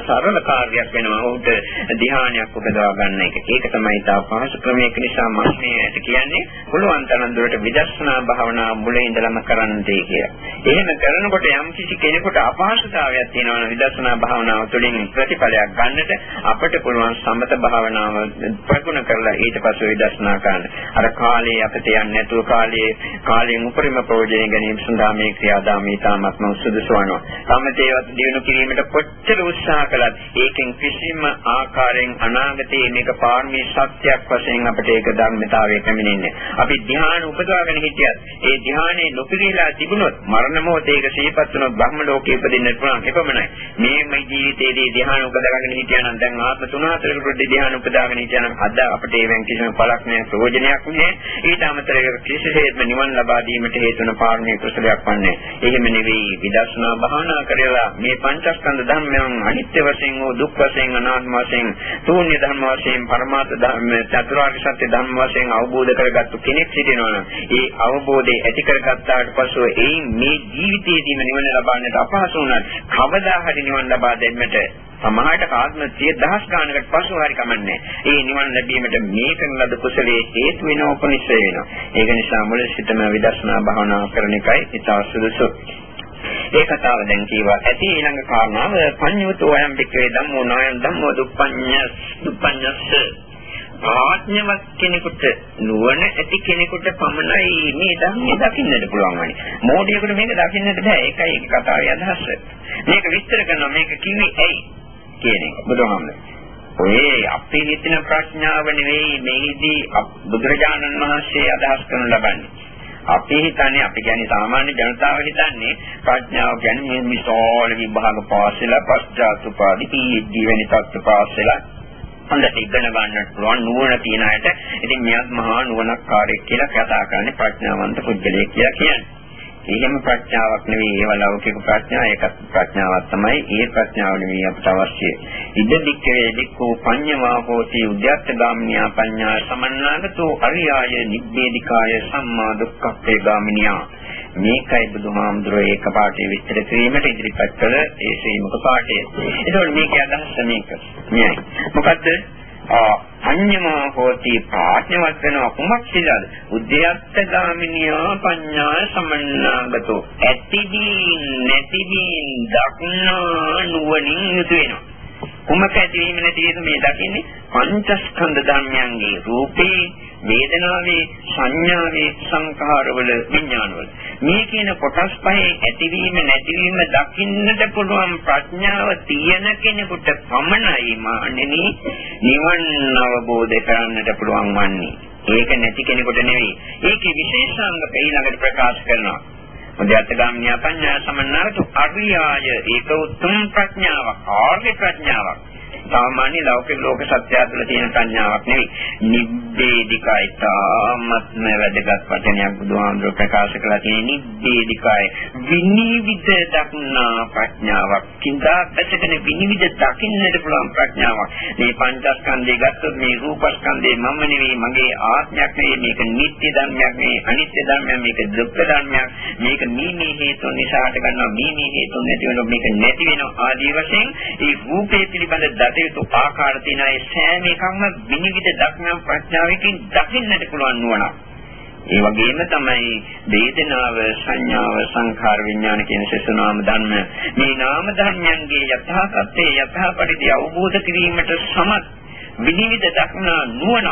සරල කාර්යයක් වෙනවා. ඔහුට ධ්‍යානයක් උපදවා ගන්න එක. ඒක තමයි තා පහසු ක්‍රමයක නිසා මම මේකට කියන්නේ පුළුවන් තරම් දුරට විදර්ශනා භාවනා මුලින් ඉඳලම කරන්න දෙය කියලා. එහෙම කරනකොට යම් කිසි කෙනෙකුට අපහසුතාවයක් තියෙනවා නම් විදර්ශනා භාවනාව තුළින් ප්‍රතිඵලයක් ගන්නට අපිට පුළුවන් සමත භාවනාව ප්‍රගුණ කරලා ඊට පස්සේ විදර්ශනා කරන්න. අර කාලේ අපිට යන්නේ නැතුව කාලේ කාලයෙන් උපරිම ප්‍රයෝජන ගැනීම සඳහා මේ ක්‍රියාදාමී තාමත්ම සුදුසු වනවා. සමතේවත් දිනු කිරීමට කොච්චර උත්සාහ කළත් ඒකෙන් කිසිම ආකාරයෙන් අනාගතයේ මේක පාරමී සත්‍යයක් වශයෙන් අපිට ඒක ධර්මතාවයේ පැමිණෙන්නේ. අපි ධ්‍යාන උපදවාගෙන හිටියත් ඒ ධ්‍යානයේ නොපිරීලා තිබුණොත් මරණ මොහොතේ ඒක සිහිපත් වුණොත් බ්‍රහ්ම ලෝකයේ උපදින්නට පුළුවන් එපමණයි. මේ මේ ජීවිතයේදී ධ්‍යාන උපදවාගෙන හිටියනම් දැන් ආත්ම තුන හතරකට ධ්‍යාන උපදවාගෙන හිටියනම් අද අපිට ඒවෙන් කිසිම පළක් නැහැ ප්‍රයෝජනයක් නැහැ. ඊට අමතරව කිසිසේත්ම නිවන් ලබා දීමට හේතු වන පාරමී කුසලයක් වන්නේ. එහෙම නෙවෙයි විදර්ශනා භාවනා කරලා මේ පංචස්කන්ධ ධර්මයන් අනිත්‍ය වශයෙන් හෝ දුක් වශයෙන් අනාත්ම වශයෙන් ශූන්‍ය ධර්ම වශයෙන් පරමාර්ථ ධර්ම චතුරාර්ය සත්‍ය ධර්ම වශයෙන් අවබෝධ කරගත්තු කෙනෙක් සිටිනවා නම් ඒ අවබෝධය ඇති කරගත්තාට පසු ඒ මේ ජීවිතයේදීම නිවන ලබන්නට අපහසු වුණත් කවදා හරි නිවන් ලබා දෙන්නට සමහරට ආත්ම 10000 ගානකට පසු හරි කමන්නේ. ඒ නිවන් ලැබීමට මේ කරන ලද කුසලයේ හේතු වෙන උපනිශ්‍රය වෙනවා. ඒක නිසා මුලින් සිටම විදර්ශනා භාවනා කරන එකයි ඉතා සුදුසු. ඒ කතාව දැන් කියවා ඇති ඊළඟ කාරණාව පඤ්ඤුතෝ අයම් බික්කේ ධම්මෝ නායම් ධම්මෝ දුප්පඤ්ඤස් දුප්පඤ්ඤස්ස ආඥාවක් කෙනෙකුට නුවණ ඇති කෙනෙකුට පමණයි මේ ධර්මය දකින්නට පුළුවන් වනේ. මෝඩියෙකුට මේක දකින්නට බෑ. ඒකයි ඒක කතාවේ අදහස. මේක විස්තර කරනවා මේක කිව්වේ ඇයි කියන එක. බුදුහාමුදුරුවෝ ඔය අපේ හිතන ප්‍රඥාව නෙවෙයි මේදී බුදුරජාණන් වහන්සේ අදහස් කරන ලබන්නේ. අපි හිතන්නේ අපි කියන්නේ සාමාන්‍ය ජනතාව හිතන්නේ ප්‍රඥාව කියන්නේ මේ විශාල විභාග පාස් වෙලා පස්චාත් උපාධි PhD වැනි තත්ත්ව පාස් වෙලා හොඳට ඉගෙන ගන්නට පුළුවන් නුවණ තියන අයට ඉතින් මෙයත් මහා නුවණක් කාර්යයක් කියලා කතා කරන්නේ ප්‍රඥාවන්ත පුද්ගලයෙක් කියලා කියන්නේ. එහෙම ප්‍රඥාවක් නෙවෙයි ඒව ලෞකික ප්‍රඥා ඒකත් ප්‍රඥාවක් තමයි ඒ ප්‍රඥාව නෙවෙයි අපට අවශ්‍ය. ඉද දික්කේ දික්කෝ පඤ්ඤවා හෝති උද්‍යත්ත ගාමිනියා පඤ්ඤා සමන්නාගතෝ අරියාය නිබ්බේධිකාය සම්මා දුක්ඛේ ගාමිනියා මේකයි බුදුහාමුදුරුවෝ ඒක පාඩේ විස්තර කිරීමට ඉදිරිපත් කළ ඒ ශ්‍රීමුක පාඩය. ඒතකොට මේකේ අදහස මේක. මෙයයි. මොකද්ද? අඤ්ඤමා හෝති ප්‍රඥාවත් වෙනවා කුමක් සිලාද? උද්‍යත්ත ගාමිනියා පඤ්ඤා සමන්නාගතෝ. ඇතිදී නැතිදී දක්නා නුවණින් යුතු වෙනවා. කුමක ඇතිවීම නැතිවීම මේ දකින්නේ පංචස්කන්ධ ධර්මයන්ගේ රූපේ වේදනාවේ සංඥාවේ සංඛාරවල විඥානවල. මේ කියන කොටස් පහේ ඇතිවීම නැතිවීම දකින්නට පුළුවන් ප්‍රඥාව තියෙන කෙනෙකුට පමණයි මානෙනි. නිවන් අවබෝධ කරන්නට පුළුවන් වන්නේ. ඒක නැති කෙනෙකුට නෙවෙයි. ඒකේ විශේෂාංග ඊළඟට ප්‍රකාශ කරනවා. උද්‍යත්තගාමිනිය පඤ්ඤා සමන්නාරතු අරියාය ඒක උතුම් ප්‍රඥාවක් ආර්ය ප්‍රඥාවක්. සාමාන්‍ය ලෞකික ලෝක සත්‍යය තුළ තියෙන සංඥාවක් නෙවෙයි. නිබ්බේධිකයි තාමත්ම වැදගත් වචනයක් බුදුහාමුදුර ප්‍රකාශ කළා තියෙන නිබ්බේධිකයි විනිවිද දක්නා ප්‍රඥාවක්. කිඳා පැසගෙන විනිවිද දකින්නට පුළුවන් ප්‍රඥාවක්. මේ පංචස්කන්ධය ගත්තොත් මේ රූපස්කන්ධය මම නෙවෙයි මගේ ආත්මයක් නෙවෙයි මේක නිත්‍ය ධර්මයක් නෙවෙයි අනිත්‍ය ධර්මයක් මේක දුක්ඛ ධර්මයක් මේක මේ මේ හේතු නිසා හට ගන්නවා මේ මේ හේතු නැති වෙනවා මේක නැති වෙනවා ආදී වශයෙන් මේ රූපේ පිළිබඳ දත යුතු ආකාර තියෙන ඒ සෑම එකක්ම විනිවිද දක්නා ප්‍රඥාවකින් දකින්නට පුළුවන් නුවණ. ඒ වගේම තමයි වේදනාව සංඥාව සංඛාර විඥාන කියන සසනාම ධර්ම මේ නාම ධර්මයන්ගේ යථා තත්ත්වයේ යථා පරිදි අවබෝධ කිරීමට සමත් විනිවිද දක්නා නුවණ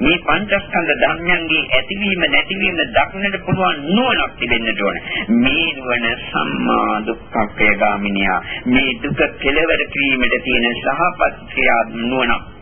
මේ පංචස්කන්ධ ධර්මයන්ගේ ඇතිවීම නැතිවීම දක්නට පුළුවන් නුවණක් තිබෙන්නට ඕන. මේ නුවණ සම්මා දුක්ඛය ගාමිනියා. මේ දුක කෙලවර කිරීමට තියෙන සහපත් ක්‍රියා නුවණ.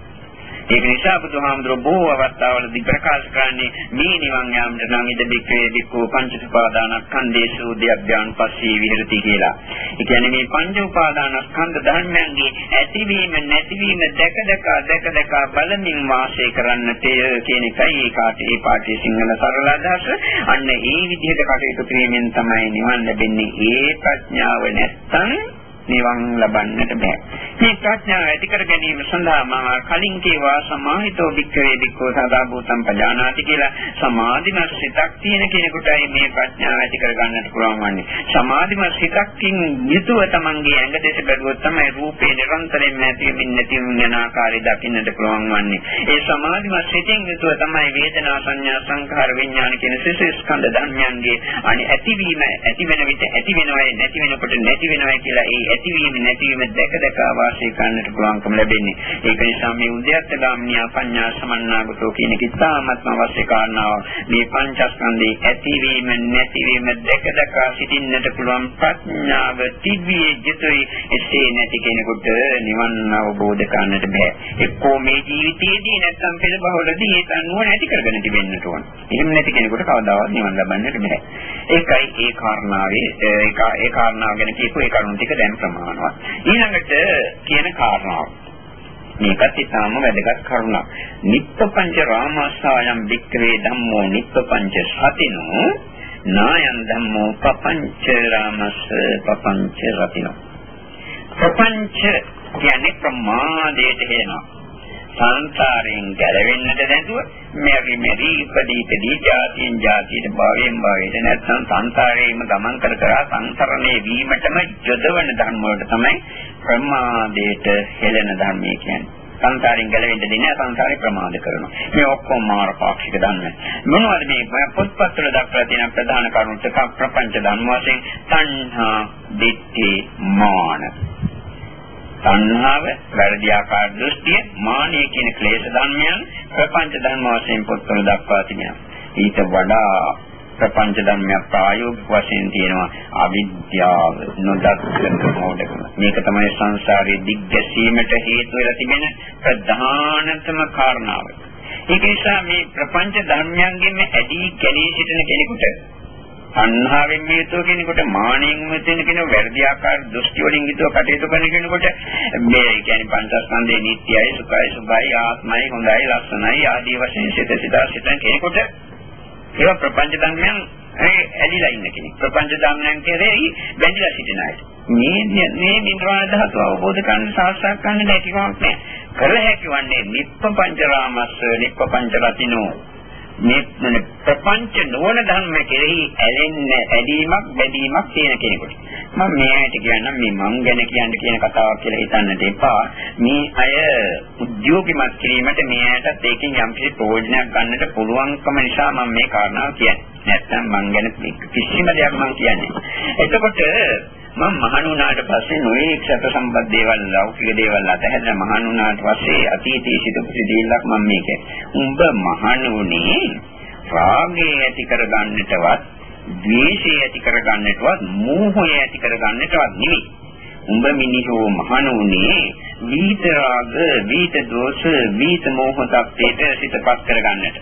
ඒක නිසා බුදුහාමුදුරුවෝ බොහෝ අවස්ථාවලදී ප්‍රකාශ කරන්නේ මේ නිවන් යාමට නම් ඉද බික්කේ බික්කෝ පංච උපාදානස්කන්ධේසු දෙයඥාන පස්සේ විහෙරති කියලා. ඒ කියන්නේ මේ පංච උපාදානස්කන්ධ ධර්මයන්ගේ ඇතිවීම නැතිවීම දැක දැක දැක දැක බලමින් වාසය කරන්නට කියන එකයි ඒ කාටේ ඒ පාඨයේ සිංහල සරල අදහස. අන්න ඒ විදිහට කටයුතු කිරීමෙන් තමයි නිවන් ලැබෙන්නේ. ඒ ප්‍රඥාව නැත්තම් නිවන් ලබන්නට බෑ. මේ ප්‍රඥාව ඇති කර ගැනීම සඳහා මම කලින් කීවා සමාහිතෝ වික්‍රේ වික්කෝ සදා භූතම් පජානාති කියලා සමාධිමත් සිතක් තියෙන කෙනෙකුටයි මේ ප්‍රඥාව ඇති කර ගන්නට පුළුවන් වන්නේ. සමාධිමත් සිතකින් යුතුව තමන්ගේ ඇඟ දෙස බැලුවොත් තමයි රූපේ නිරන්තරයෙන් ඇතිවෙමින් නැතිවෙමින් යන ආකාරය දකින්නට පුළුවන් වන්නේ. ඒ සමාධිමත් සිතෙන් යුතුව තමයි වේදනා සංඥා සංඛාර විඥාන කියන සිස ස්කන්ධ ධර්මයන්ගේ අනි ඇතිවීම ඇති වෙන විට ඇති වෙනවයි නැති වෙනකොට නැති වෙනවයි කියලා ඒ ඇතිවීම නැතිවීම දැක දැක වාසය කරන්නට පුළුවන්කම ලැබෙන්නේ. ඒක නිසා මේ උද්‍යත්ත ගාමිනිය පඤ්ඤා සමන්නාගතෝ කියන කිතාමත්ම අවශ්‍ය කාරණාව. මේ පංචස්කන්ධේ ඇතිවීම නැතිවීම දැක දැක සිටින්නට පුළුවන් ප්‍රඥාව තිබිය යුතුයි. එසේ නැති කෙනෙකුට නිවන් අවබෝධ කරන්නට බෑ. එක්කෝ මේ ජීවිතයේදී නැත්නම් පෙර බහවලදී ඒක අනුව නැති කරගෙන තිබෙන්නට ඕන. එහෙම නැති කෙනෙකුට කවදාවත් නිවන් ලබන්නට බෑ. ඒකයි ඒ කාරණාවේ ඒක ඒ කාරණාව ගැන කියපු ඒ කරුණු ටික දැන් ප්‍රමාණවත්. ඊළඟට කියන කාරණාව. මේකත් ඉතාම වැදගත් කරුණක්. නිප්පපංච රාමස්සායම් වික්‍රේ ධම්මෝ නිප්පපංච සතිනෝ නායන් ධම්මෝ පපංච රාමස්ස පපංච රතිනෝ. පපංච කියන්නේ ප්‍රමාදයට හේනවා. සංසාරයෙන් ගැලවෙන්නට නැතුව මෙරි මෙරි ඉපදී ඉපදී ජාතියෙන් ජාතියට භවයෙන් භවයට නැත්නම් සංසාරේම ගමන් කර කර සංසරණේ වීමටම යොදවන ධර්ම වලට තමයි ප්‍රමාදයට හෙළෙන ධර්මය කියන්නේ. සංසාරයෙන් ගැලවෙන්න දෙන්නේ සංසාරේ ප්‍රමාද කරනවා. මේ ඔක්කොම මාර පාක්ෂික ධර්ම. මොනවද මේ පොත්පත්වල දක්වලා තියෙන ප්‍රධාන කරුණු ටික ප්‍රපංච ධර්ම වශයෙන් තණ්හා, දිට්ඨි, මාන. තණ්හාව, වැරදි ආකාර දෘෂ්ටිය, මානිය කියන ක්ලේශ ධර්මයන් ප්‍රපංච ධර්ම වශයෙන් පොත්වල දක්වා තිබෙනවා. ඊට වඩා ප්‍රපංච ධර්මයක් ප්‍රායෝගික වශයෙන් තියෙනවා අවිද්‍යාව නොදක්කන මොඩකම මේක තමයි සංසාරයේ දිග්ගැසීමට හේතු වෙලා තිබෙන ප්‍රධානතම කාරණාව ඒක නිසා මේ ප්‍රපංච ධර්මයන්ගෙන් ඇදී ගැලී සිටින කෙනෙකුට අන්හාවෙන් හේතුව කෙනෙකුට මානෙන් මෙතන කියන වැරදි ආකාර දෘෂ්ටි වලින් හිතුව කටයුතු කරන කෙනෙකුට මේ කියන්නේ පංචස්කන්ධේ නිට්ටයයි සුඛයි සුභයි ආත්මයි හොඳයි ලස්සනයි ආදී වශයෙන් සිත සිතා සිතන කෙනෙකුට ඒවා ප්‍රපංච ධර්මයන් ඇලිලා ඉන්න කෙනෙක්. ප්‍රපංච ධර්මයන් කෙරෙහි බැඳිලා සිටින අය. මේ මේ නිර්වාණ ධාතුව අවබෝධ කරගන්න සාක්ෂාත් කරන්න බැරි කමක් නැහැ. කර හැකි වන්නේ නිප්පංච රාමස්ස නිප්පංච රතිනෝ. මේ ප්‍රපංච නොවන ධර්ම කෙරෙහි ඇලෙන්න ඇදීමක් බැඳීමක් තියෙන කෙනෙකුට. මම මේ ඇයිට කියන්නම් මේ මං ගැන කියන්න කියන කතාවක් කියලා හිතන්නට එපා. මේ අය උද්‍යෝගිමත් කිරීමට මේ ඇයටත් ඒකෙන් යම්කිසි ප්‍රයෝජනයක් ගන්නට පුළුවන්කම නිසා මම මේ කාරණාව කියන්නේ. නැත්නම් මං ගැන කිසිම දෙයක් මං කියන්නේ. එතකොට මම මහණ වුණාට පස්සේ නොයේ සැප සම්පත් දේවල් ලෞකික දේවල් අතහැරලා මහණ වුණාට පස්සේ අතීතයේ සිදුපු සිදුවිල්ලක් මම මේක. උඹ මහණ වුණේ රාගය ඇති කරගන්නටවත්, ද්වේෂය ඇති කරගන්නටවත්, මෝහය ඇති කරගන්නටවත් නෙවෙයි. උඹ මිනිහෝ මහණ වුණේ වීත රාග, වීත දෝෂ, වීත මෝහ තත්ත්වයට සිතපත් කරගන්නට.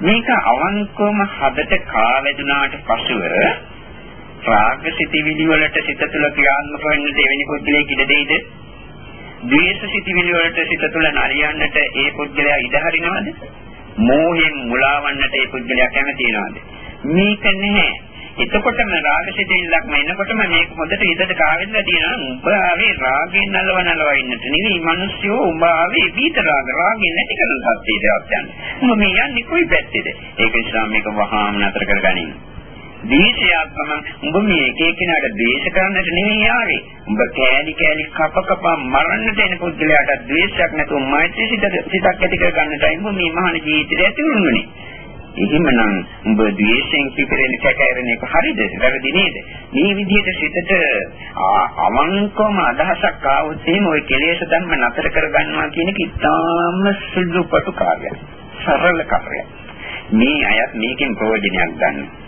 මේක අවංකවම හදට කාවැදුනාට පසුව රාග සිතිවිලි වලට සිත තුළ ක්‍රියාත්මක වෙන්න දෙවෙනි පුද්ගලයෙක් ඉඩ දෙයිද? ද්වේෂ සිතිවිලි වලට සිත තුළ නරියන්නට ඒ පුද්ගලයා ඉඩ හරිනවද? මෝහෙන් මුලාවන්නට ඒ පුද්ගලයා කැමති වෙනවද? මේක නැහැ. එතකොටම රාග සිතිවිල්ලක් එනකොටම මේක හොඳට හිතට කාවෙන්න තියෙනවා. උඹ ආවේ රාගයෙන් නලව නලව ඉන්නට නෙවෙයි මිනිස්සු උඹ ආවේ විත රාග රාගයෙන් නැති කරන සත්‍යයට යන්නේ. උඹ මේ යන්නේ කොයි පැත්තේද? ඒක නිසා මේක වහාම නතර කරගනින්න. ද්වේෂයක් තමයි උඹ මේ එක එකිනාට ද්වේෂ කරන්නට නෙමෙයි ආවේ. උඹ කෑලි කෑලි කප කප මරන්නට එන පුද්ගලයාට ද්වේෂයක් නැතුව මෛත්‍රී සිත සිතක් ඇති කර ගන්නටයි උඹ මේ මහාන ජීවිතය ඇති වුණුනේ. එහෙමනම් උඹ ද්වේෂයෙන් පිපෙරෙන කැකෑරෙන එක හරිද? වැරදි නේද? මේ විදිහට සිතට අවංකවම අදහසක් ආවොත් එහෙම ওই කෙලෙස් ධර්ම නතර කර ගන්නවා කියන එක ඉතාම සුළු පටු කාර්යයක්. සරල කාර්යයක්. මේ අයත් මේකෙන් ප්‍රයෝජනයක් ගන්නවා.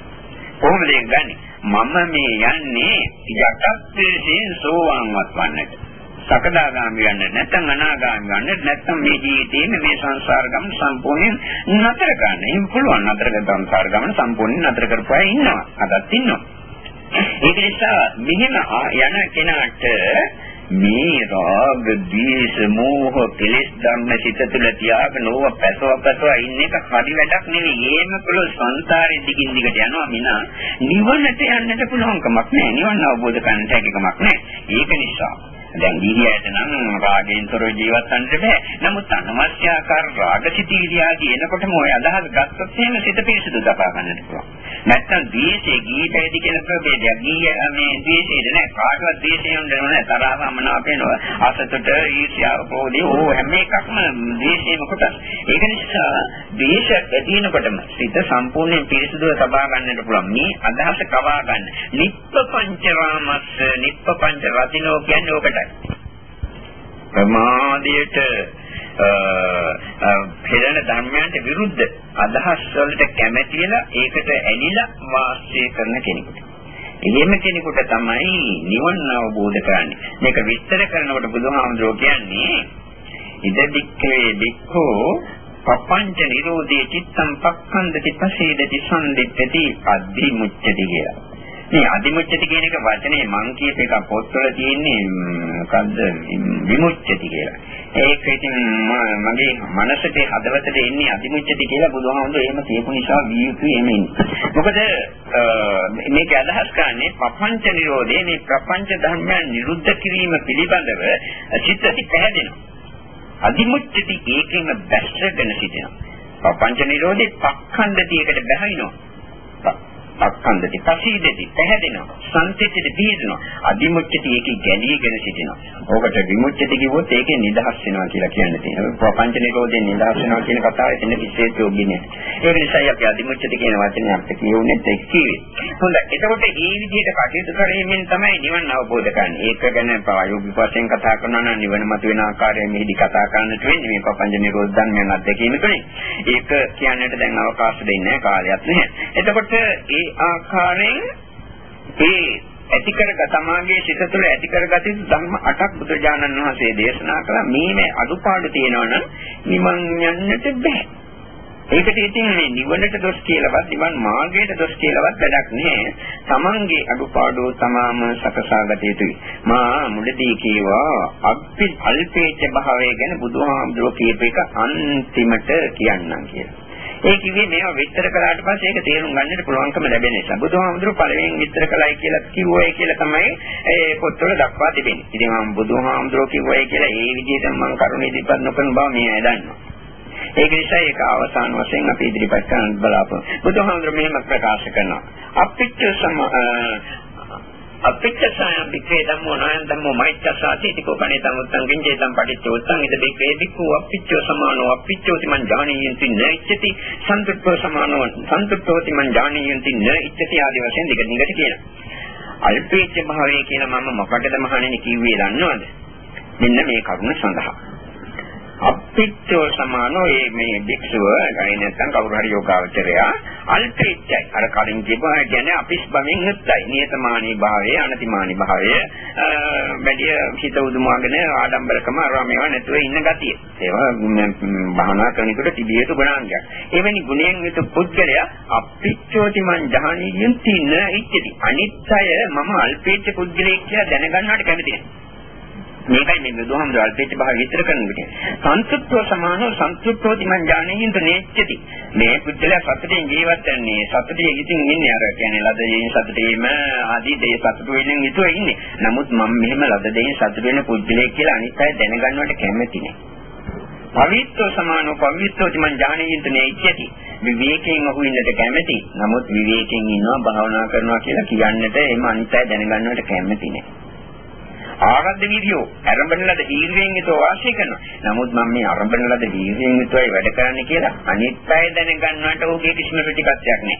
කොහොමද ඒක ගන්නෙ? මම මේ යන්නේ යටත් දේශයෙන් සෝවාන්වත් වන්නට. සකදාගාමි යන්න නැත්නම් අනාගාමි යන්න නැත්නම් මේ ජීවිතයේ මේ සංසාර ගමන සම්පූර්ණයෙන් නතර කරන්න. එහෙම පුළුවන් නතර කර සංසාර ගමන සම්පූර්ණයෙන් නතර කරපුවා ඉන්නවා. අදත් ඉන්නවා. ඒක නිසා මෙහෙම යන කෙනාට මේ රාග, ద్వේෂ, මෝහ, කෙලෙස් ධර්ම සිත තුළ තියාගෙන ඕව පැසව පැසව ඉන්න එක හරි වැඩක් නෙවෙයි. ඒම පුළුවන් සංසාරෙ දිගින් දිගට යනවා මිනා නිවනට යන්නට පුළුවන්කමක් නැහැ. නිවන අවබෝධ කරගන්නට හැකියාවක් නැහැ. ඒක නිසා දැන් ගිහියට නම් රාගයෙන් තොරව ජීවත් වෙන්න බෑ. නමුත් අනවශ්‍ය ආකාර රාගසිතීලිය ආදී එනකොටම ওই අදහස් ගත්තොත් එහෙම සිත පිරිසිදු දපා ගන්නට පුළුවන්. නැත්තම් ද්වේෂයේ ගීතයේදී කියන ප්‍රභේදයක්. ගීය මේ ද්වේෂයේද නෑ කාටවත් ද්වේෂයෙන් නෑ තරහම මනාපේනවා. අසතට ඊර්ෂ්‍යාව ප්‍රෝධය ඕ හැම එකක්ම ද්වේෂයේම කොටස්. ඒක නිසා ද්වේෂ ඇතිවෙනකොටම සිත සම්පූර්ණයෙන් පිරිසිදුව තබා ගන්නට පුළුවන්. මේ අදහස කවා ගන්න. නිප්ප පංචරාමස්ස නිප්ප පංච රතිනෝ කියන්නේ ඕකට. ප්‍රමාදයට පෙරණ ධර්මයන්ට විරුද්ධ අදහස් වලට කැමැති වෙලා ඒකට ඇලිලා වාසය කරන කෙනෙකුට. එහෙම කෙනෙකුට තමයි නිවන අවබෝධ කරන්නේ. මේක විස්තර කරනකොට බුදුහාමුදුරුවෝ කියන්නේ ඉද දික්කේ දික්ඛෝ පපංච නිරෝධේ චිත්තම් පක්ඛන්දති පසේදති සම්දිත්තති අද්ධි මුච්චති කියලා. මේ අදිමුච්චති කියන එක වචනේ මං කියප එක පොත්වල තියෙන්නේ මොකද්ද විමුච්චති කියලා. ඒක ඉතින් මගේ මනසට හදවතට එන්නේ අදිමුච්චති කියලා බුදුහාමුදුරේ එහෙම කියපු නිසා වියුතු එමින්. මොකද මේක අදහස් කරන්නේ ප්‍රපංච නිරෝධය මේ ප්‍රපංච ධර්මයන් නිරුද්ධ කිරීම පිළිබඳව චිත්තති පැහැදෙනවා. අදිමුච්චති ඒකෙම බැස්සගෙන සිටිනවා. ප්‍රපංච නිරෝධේ පක්ඛණ්ඩතියකට බැහැිනවා. අක්ඛන්දති පසීදති පැහැදෙනවා. සංසිතිත පිහිටනවා අදිමුච්චති ඒකේ ගැලීගෙන සිටිනවා. ඕකට විමුච්චති කිව්වොත් ඒකේ නිදහස් වෙනවා කියලා කියන්න තියෙනවා. ප්‍රපංච නිරෝධයෙන් නිදහස් වෙනවා කියන කතාවේ තියෙන විශේෂ යෝගිනේ ඒක නිසායි අපි අදිමුච්චති කියන වචනේ අපිට කියුනේ ඒක කිව්වේ. හොඳයි. එතකොට මේ විදිහට කටයුතු කිරීමෙන් තමයි නිවන අවබෝධ කරන්නේ. ඒක ගැන ප්‍රායෝගික වශයෙන් කතා කරනවා නම් නිවන මත වෙන ආකාරය මෙහිදී කතා කරන්නට වෙන්නේ මේ ප්‍රපංච නිරෝධ ධර්මයන් අධ්‍යක්ීම තුළින් ඒක කියන්නට දැන් අවකාශ දෙන්නේ කාලයක් නැහැ. එතකොට ඒ ඒ ආකාරයෙන් ඒ ඇති කරග තමාගේ සිත තුළ ඇති කරගත යුතු ධර්ම 8ක් බුදුරජාණන් වහන්සේ දේශනා කළා. මේ මේ අඩුපාඩු තියෙනවා නම් නිවන් යන්නට බෑ. ඒකට ඉතින් මේ නිවනට දොස් කියලාවත් නිවන් මාර්ගයට දොස් කියලාවත් වැඩක් නෑ. Tamange අඩුපාඩු තමාම සකසාගත යුතුයි. මා මුලදී කීවා අල්පි අල්පේච්ඡ භාවය ගැන බුදුහාමුදුරුවෝ කියප එක අන්තිමට කියන්නම් කියලා. ඒ කිව්වේ මේවා විස්තර කළාට පස්සේ ඒක තේරුම් ගන්නට පුළුවන්කම ලැබෙන නිසා. බුදුහාමුදුරුවෝ පළවෙනියෙන් විස්තර කළයි කියලා කිව්වයි කියලා තමයි ඒ පොත්වල දක්වා තිබෙන්නේ. ඉතින් මම බුදුහාමුදුරුවෝ කිව්වයි කියලා ඒ විදිහට මම කරුණ ඉදිරිපත් නොකරන බව මේ දන්නවා. ඒක නිසා ඒක අවසාන වශයෙන් අපි ඉදිරිපත් කරන්න බලාපොරොත්තු. බුදුහාමුදුරුවෝ මෙහෙම ප්‍රකාශ කරනවා. අපිච්ච සම අපිච්චසයන් විකේ ධම්මෝ නයන් ධම්මෝ මෛත්‍යසාති තිකෝ කණේ තමුත්තං කිංචේතං පටිච්චෝත්තං ඉද බික්කේ දික්ඛු අපිච්චෝ සමානෝ අපිච්චෝති මං ඥානීයන්ති නයිච්චති සන්තුට්ඨෝ සමානෝ සන්තුට්ඨෝති මං ඥානීයන්ති නයිච්චති ආදී වශයෙන් දෙක දිගට කියනවා. අල්පේච්ඡ භාවය කියන මම මොකටද මහණෙනි කිව්වේ දන්නවද? මෙන්න මේ කරුණ සඳහා. අපිච්චෝ සමානෝ මේ මේ භික්ෂුව ගයි නැත්නම් කවුරු හරි යෝගාවචරය අල්පේච්ඡයි. අර කලින් කියපුවා කියන්නේ අපිස් බමින් යුක්තයි නියතමානී භාවයේ අනතිමානී භාවයේ වැඩි හිත උදුමාගෙන ආඩම්බරකම අරවා මේවා නැතුව ඉන්න ගතිය. ඒවා භාවනා කරනකොට තිබිය යුතු ගුණාංගයක්. එවැනි ගුණයෙන් යුතු පුද්ගලයා අපිච්චෝති මං ජහනීයන් තින ඉච්චති. අනිත්‍යය මම අල්පේච්ඡ පුද්ගලයෙක් කියලා දැනගන්නවට කැමති නැහැ. මේකයි මේ බුදුහාමුදුර අල්පේච්ච භාවය විතර කරනකොට. සන්තුෂ්ත්ව සමානෝ සන්තුෂ්ත්වෝති මං ඥානෙහින්ද නේච්චති. මේ පුද්ගලයා සතුටින් ජීවත් වෙන්නේ සතුටේ ඉතින් ඉන්නේ අර කියන්නේ ලද දෙයින් සතුටේම ආදී දේ සතුට වෙනින් යුතුව ඉන්නේ. නමුත් මම මෙහෙම ලද දෙයින් සතුට වෙන පුද්ගලයෙක් කියලා අනිත් අය දැනගන්නවට කැමති නෑ. පවිත්‍ර සමානෝ පවිත්‍රෝති මං ඥානෙහින්ද නේච්චති. විවේකයෙන් අහු ඉන්නට කැමති. නමුත් විවේකයෙන් ඉන්නවා භාවනා කරනවා කියලා කියන්නට එහෙම අනිත් අය දැනගන්නවට කැමති නෑ. ආරද්ධ වීර්යෝ ආරම්භන ලද වීර්යයෙන් යුතුව වාසය කරනවා. නමුත් මම මේ ආරම්භන ලද වීර්යයෙන් යුතුවයි වැඩ කරන්නේ කියලා අනිත් අය දැනගන්නවට ඕකේ කිසිම ප්‍රතිපත්තියක් නැහැ.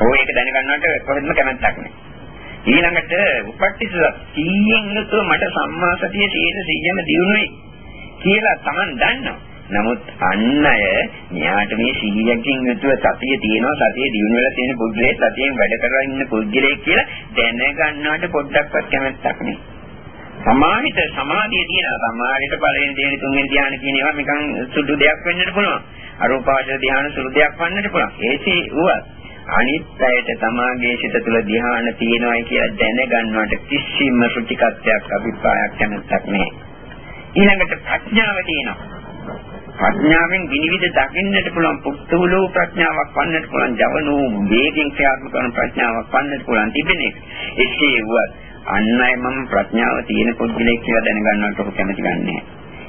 ඕක ඒක දැනගන්නවට කොහෙත්ම කැමැත්තක් නැහැ. ඊළඟට උපට්ඨිස 100න් යුතුව මට සම්මා සතිය 100ම දිනුනේ කියලා Taman දන්නවා. නමුත් අන්න අය මෙයාට මේ 100කින් යුතුව සතිය තියෙනවා සතිය දිනු වෙලා තියෙන පුද්ගලයෙක් සතියෙන් වැඩ කරලා ඉන්න පුද්ගලයෙක් කියලා දැනගන්නවට පොඩ්ඩක්වත් කැමැත්තක් නැහැ. සමාහිත සමාධිය තියෙන සමාහිත පළවෙනි දෙවෙනි තුන්වෙනි ධ්‍යාන කියන ඒවා නිකන් සුදු දෙයක් වෙන්නට පුළුවන්. අරූපාවචර ධ්‍යාන සුදු දෙයක් වන්නට පුළුවන්. ඒසේ වුවත් අනිත් අයට තමාගේ සිත තුළ ධ්‍යාන තියෙනවායි කියලා දැනගන්නවට කිසිම සුචිකත්වයක් අභිප්‍රායක් කැමැත්තක් නැහැ. ඊළඟට ප්‍රඥාව තියෙනවා. ප්‍රඥාවෙන් විනිවිද දකින්නට පුළුවන් පුස්තවලෝ ප්‍රඥාවක් වන්නට පුළුවන් ජවනෝ වේගෙන් ක්‍රියාත්මක කරන ප්‍රඥාවක් වන්නට පුළුවන් තිබෙන එක. එසේ වුවත් අන්නයි මම ප්‍රඥාව තියෙන පුද්ගලෙක් කියලා දැනගන්නවට ඔහු කැමති ගන්නෑ.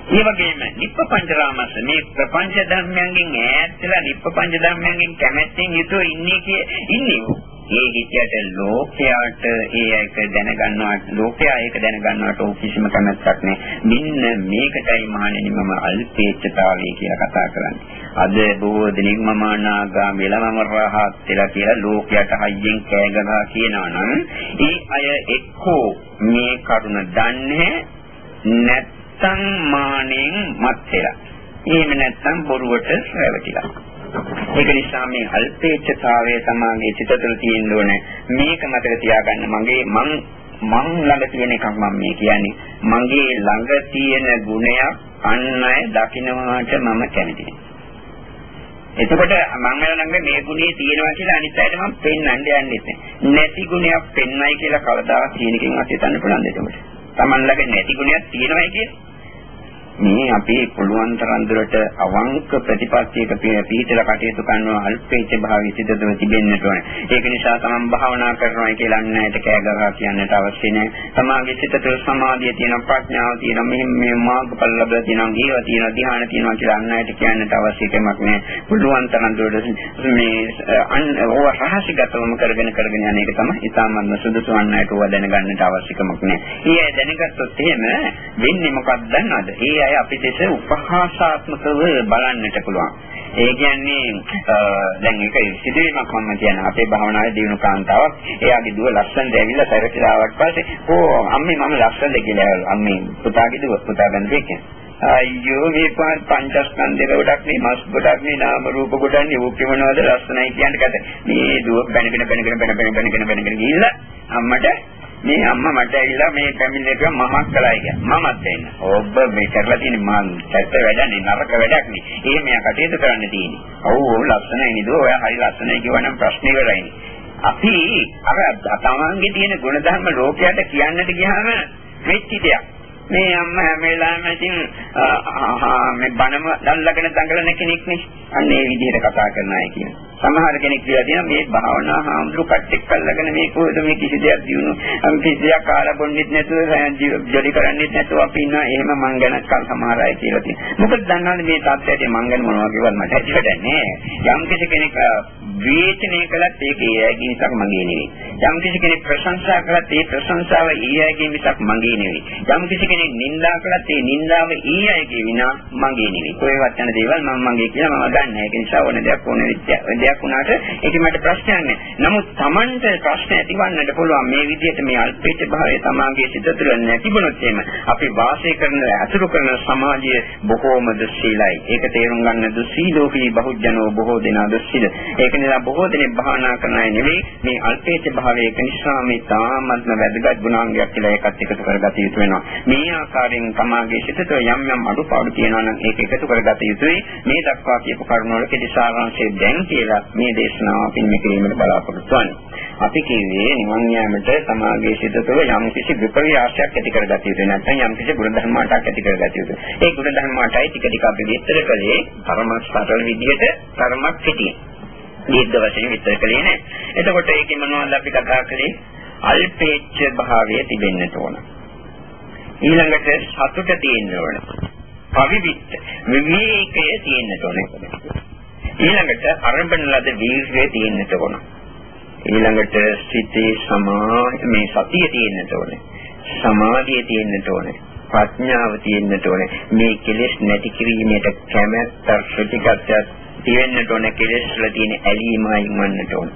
ඒ වගේම නිප්පපංචරාමස මේ ප්‍රපංච ධර්මයන්ගෙන් ඈත් වෙලා නිප්පපංච ධර්මයන්ගෙන් කැමැත්තෙන් යුතුව ඉන්නේ කිය ඉන්නේ. ඒ හිතයට ලෝකයට ඒ එක දැනගන්නවට ලෝකයා ඒක දැනගන්නවට ඕක කිසිම කැමැත්තක් නැහැ. මෙන්න මේකටයි මහණෙනි මම අල්පේච්ඡතාවය කියලා කතා කරන්නේ. අද බොහෝ දෙනෙක් මම අනාගා මෙලමම රහත් කියලා කියලා ලෝකයට හයියෙන් කෑ ගහලා කියනවා නම් ඒ අය එක්කෝ මේ කරුණ දන්නේ නැත්තම් මානෙන් මත් වෙලා. එහෙම නැත්තම් බොරුවට රැවටිලා. ඒක නිසා මේ අල්පේච්ඡතාවය තමයි සිත තුළ තියෙන්න ඕනේ. මේක මතක තියාගන්න මගේ මං මං ළඟ තියෙන එකක් මම මේ කියන්නේ. මගේ ළඟ තියෙන ගුණයක් අන් අය දකින්නවාට මම කැමතියි. එතකොට මම ළඟ මේ ගුණේ තියෙනවා කියලා අනිත් අයට මම පෙන්වන්න යන්නේ නැති ගුණයක් පෙන්වයි කියලා කවදාවත් කියන එකෙන් අසිතන්න පුළුවන් දෙයක්. Taman ළඟ නැති ගුණයක් තියෙනවයි කියන්නේ මේ අපි පුළුවන් තරම් දුරට අවංක ප්‍රතිපත්තියක පිළිතලා කටයුතු කරනවා අල්පේච්ඡ භාවී සිදුව තිබෙන්නට ඕනේ. ඒක නිසා තමන් භාවනා කරනවා කියලා අන්නයට කෑ ගහලා කියන්නට අවශ්‍ය නැහැ. තමාගේ සිත තුළ සමාධිය තියෙන ප්‍රඥාව තියෙන මෙහෙම මේ මාර්ගඵල ලැබලා තියෙනවා, ඒව තියෙනවා, ධ්‍යාන තියෙනවා කියලා අන්නයට කියන්නට අවශ්‍ය කමක් නැහැ. පුළුවන් තරම් දුරට මේ අන් ඕව රහසිගතවම කරගෙන කරගෙන යන එක තමයි ඉතාමත්ම සුදුසු අන්නයට ඕව දැනගන්නට අවශ්‍ය කමක් නැහැ. ඊයේ දැනගත්තොත් එහෙම වෙන්නේ මොකක්ද දන්නවද? ඒ අය අපි දෙස උපහාසාත්මකව බලන්නට පුළුවන්. ඒ කියන්නේ දැන් ඒක සිදුවීමක් මම කියන අපේ භාවනාවේ දිනු කාන්තාවක් එයාගේ දුව ලස්සනට ඇවිල්ලා සැරකිලා ආවට පස්සේ ඕ අම්මේ මම ලස්සනද කියලා අම්මේ පුතාගේ දුව පුතා ගන්න දෙන්නේ. අයියෝ මේ පංචස්කන්ධේ ගොඩක් නේ මස් ගොඩක් නේ නාම රූප ගොඩක් නේ ඕක මොනවද ලස්සනයි කියන්නේ කද මේ දුව බැනගෙන බැනගෙන බැනගෙන බැනගෙන බැනගෙන ගිහිල්ලා අම්මට මේ අම්මා මට ඇවිල්ලා මේ ෆැමිලි එක මමක් කළා කිය. මමත් දෙන්න. ඔබ මේ කරලා තියෙන මං ඇත්ත වැඩන්නේ නරක වැඩක් නේ. ඒ මෙයා කටයුතු කරන්න තියෙන්නේ. ඔව් ඔව් ලස්සනයි නේද? ඔයා හරි ලස්සනයි කියවනම් ප්‍රශ්නේ ඉවරයි. අපි අර තමන්ගේ තියෙන ගුණධර්ම ලෝකයට කියන්නට ගියාම වෙච්ච දෙයක්. මේ අම්මා හැම වෙලාවෙම ඉතින් මේ බණම දැල්ලාගෙන දඟලන කෙනෙක් නේ. අන්න ඒ විදිහට කතා කරන අය කියනවා. සමහර කෙනෙක් කියලා තියෙනවා මේ භාවනා හාමුදුරු කට්ටෙක් අල්ලගෙන මේ කොහෙද මේ කිසි දෙයක් දිනු අපි කිසි දෙයක් කාලා බොන්නෙත් නැතුව ජොලි කරන්නෙත් නැතුව අපි ඉන්නවා එහෙම මං ගැන කල් සමහර අය කියලා තියෙනවා මොකද දන්නවද මේ තත්ත්වයට මං ගැන මොනවා කියවත් මට ඇත්තට නෑ යම් කිසි කෙනෙක් විවේචනය කළත් ඒක ඒ අයගේ මිසක් මගේ නෙවෙයි. යම් කිසි කෙනෙක් ප්‍රශංසා කළත් ඒ ප්‍රශංසාව ඒ අයගේ මිසක් මගේ නෙවෙයි. යම් කිසි කෙනෙක් නින්දා කළත් ඒ නින්දාව ඒ අයගේ විනා මගේ නෙවෙයි. කොහෙවත් යන දේවල් මම මගේ කියලා මම ගන්න. ඒක නිසා ඕන දෙයක් ඕන දෙයක් වුණාට ඒක මට ප්‍රශ්නයක් නෑ. නමුත් Tamanට ප්‍රශ්න ඇතිවන්නට පුළුවන් මේ විදිහට මේ අල්පේච්ඡ භාවය තමාගේ සිත තුළ නැතිබුණොත් එහෙම අපි වාසය කරන අතුරු කරන සමාජය බොහෝම දුස්සීලයි. ඒක තේරුම් ගන්න දුස්සීලෝහි බහුජනෝ බොහෝ දෙනා දුස්සීල. ඒක නිසා බොහෝ දෙනෙක් භාවනා කරන අය නෙවෙයි මේ අල්පේච්ඡ භාවය ඒක නිසා මේ තාමත්ම වැදගත් ගුණාංගයක් කියලා ඒකත් එකතු කරගත යුතු වෙනවා. මේ ආකාරයෙන් තමාගේ සිතට යම් යම් අඩුපාඩු තියෙනවා නම් ඒක එකතු කරගත යුතුයි. මේ දක්වා කියපු කරුණවල කෙටි සාරාංශය දැන් කියලා මේ දේශනාව අපින් මෙකිරීමට බලාපොරොත්තු වෙනවා. අපි කිව්වේ නිවන් යාමට සමාගයේ සිත තුළ යම් කිසි විපර්යාසයක් ඇති කරගත යුතුයි නැත්නම් යම් කිසි ගුණ ධර්ම මාටක් ඇති කරගත යුතුයි. ඒ ගුණ ධර්ම මාටයි ටික ටික අපි විස්තර කළේ පරම සරල විදිහට කර්මක් සිටියේ. දීර්ඝ වශයෙන් විස්තර කළේ නැහැ. එතකොට ඒකේ මොනවද අපි කතා කළේ? අල්පේච්ඡ භාවය තිබෙන්නට ඕන. ඊළඟට සතුට තියෙන්න ඕන. පවිවිච්ඡ විවේකය තියෙන්නට ඕන. ඊළඟට අරඹන ලද වීර්යය තියෙන්නට ඕන. ඊළඟට සිතේ සමා මේ සතිය තියෙන්නට ඕන. සමාධිය තියෙන්නට ඕනේ. ප්‍රඥාව තියෙන්නට ඕනේ. මේ කෙලෙස් නැති කිරීමේට කැමැත්ත ප්‍රතිගතයක් තියෙන්නට ඕන කෙලෙස් වල තියෙන ඇලීම අයින් වන්නට ඕන.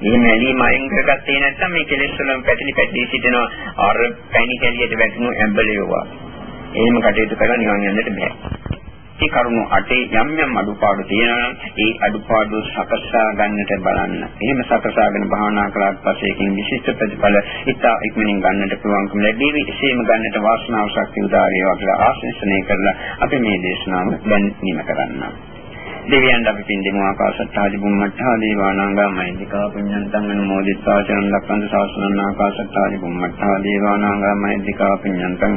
එහෙම ඇලීම අයින් කරගත්තේ නැත්නම් මේ කෙලෙස් වලම පැටලි පැටලි සිටිනවා අර පැණි කැලියට වැටුණු ඇඹලියෝවා. එහෙම කටයුතු කරලා නිවන් යන්නට බෑ. ඒ කරුණු අටේ යම් යම් අඩුපාඩු තියෙනවා ඒ අඩුපාඩු සකසා ගන්නට බලන්න. එහෙම සකසාගෙන භාවනා කළාට පස්සේ ඒකෙන් විශිෂ්ට ප්‍රතිඵල ඉතා ඉක්මනින් ගන්නට පුළුවන්කම ලැබෙවි. එසේම ගන්නට වාසනාව ශක්තිය උදා වේවා කියලා ආශිර්වාදනය කරලා අපි මේ දේශනාව දැන් නිම කරන්නම්. දෙවියන් අපි පින් දෙමු ආකාශත්තාදි බුම්මත්තා දේවානාංගා මහින්දිකා පුඤ්ඤන්තං අනුමෝදිත්වා චරණ ලක්කන්ත සාසනං ආකාශත්තාදි බුම්මත්තා දේවානාංගා මහින්දිකා පුඤ්ඤන්තං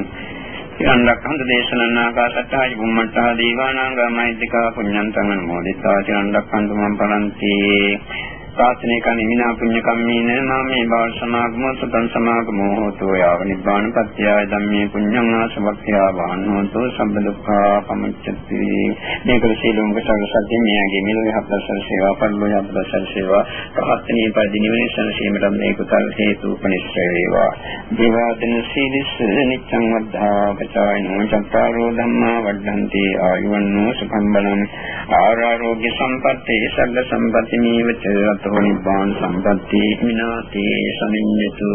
චිරන් රක්ඛන්ත දේශනං ආකාශත්තායි බුම්මත්තා දේවානාංගා මහින්දිකා පුඤ්ඤන්තං අනුමෝදිත්වා චරණ ලක්කන්ත මම් පරන්ති. ශාසනය කනිමිනා පුඤ්ඤ කම්මේන නාමේ බව සමාගම සතං සමාගමෝ හෝතෝ යාව නිබ්බාන පත්‍යය ධම්මේ පුඤ්ඤං ආසවක්ඛ්‍යා වාහනෝතෝ සම්බ දුක්ඛා පමුච්ඡති. මේක සීලොංග සග සත්‍ය මෙයාගේ මිලෝ යහපතසර සේවා පරිලෝ යහපතසර සේවා පහත්නේ පරිදි නිවන සනසීමට මේ කුසල හේතු උපනිශ්‍රය වේවා. දේවාදන සීලිස නිච්ඡං වද්ධා පචායනෝ චත්තාරෝ ධම්මා වඩ්ඩන්ති ආයුවන්නෝ සුඛං බලං. ආරෝග්‍ය සම්පත්තේ සග්ග සම්පatti නීවච සතෝ නිබ්බාන සම්පatti විනාතේ සමිඤ්ඤතු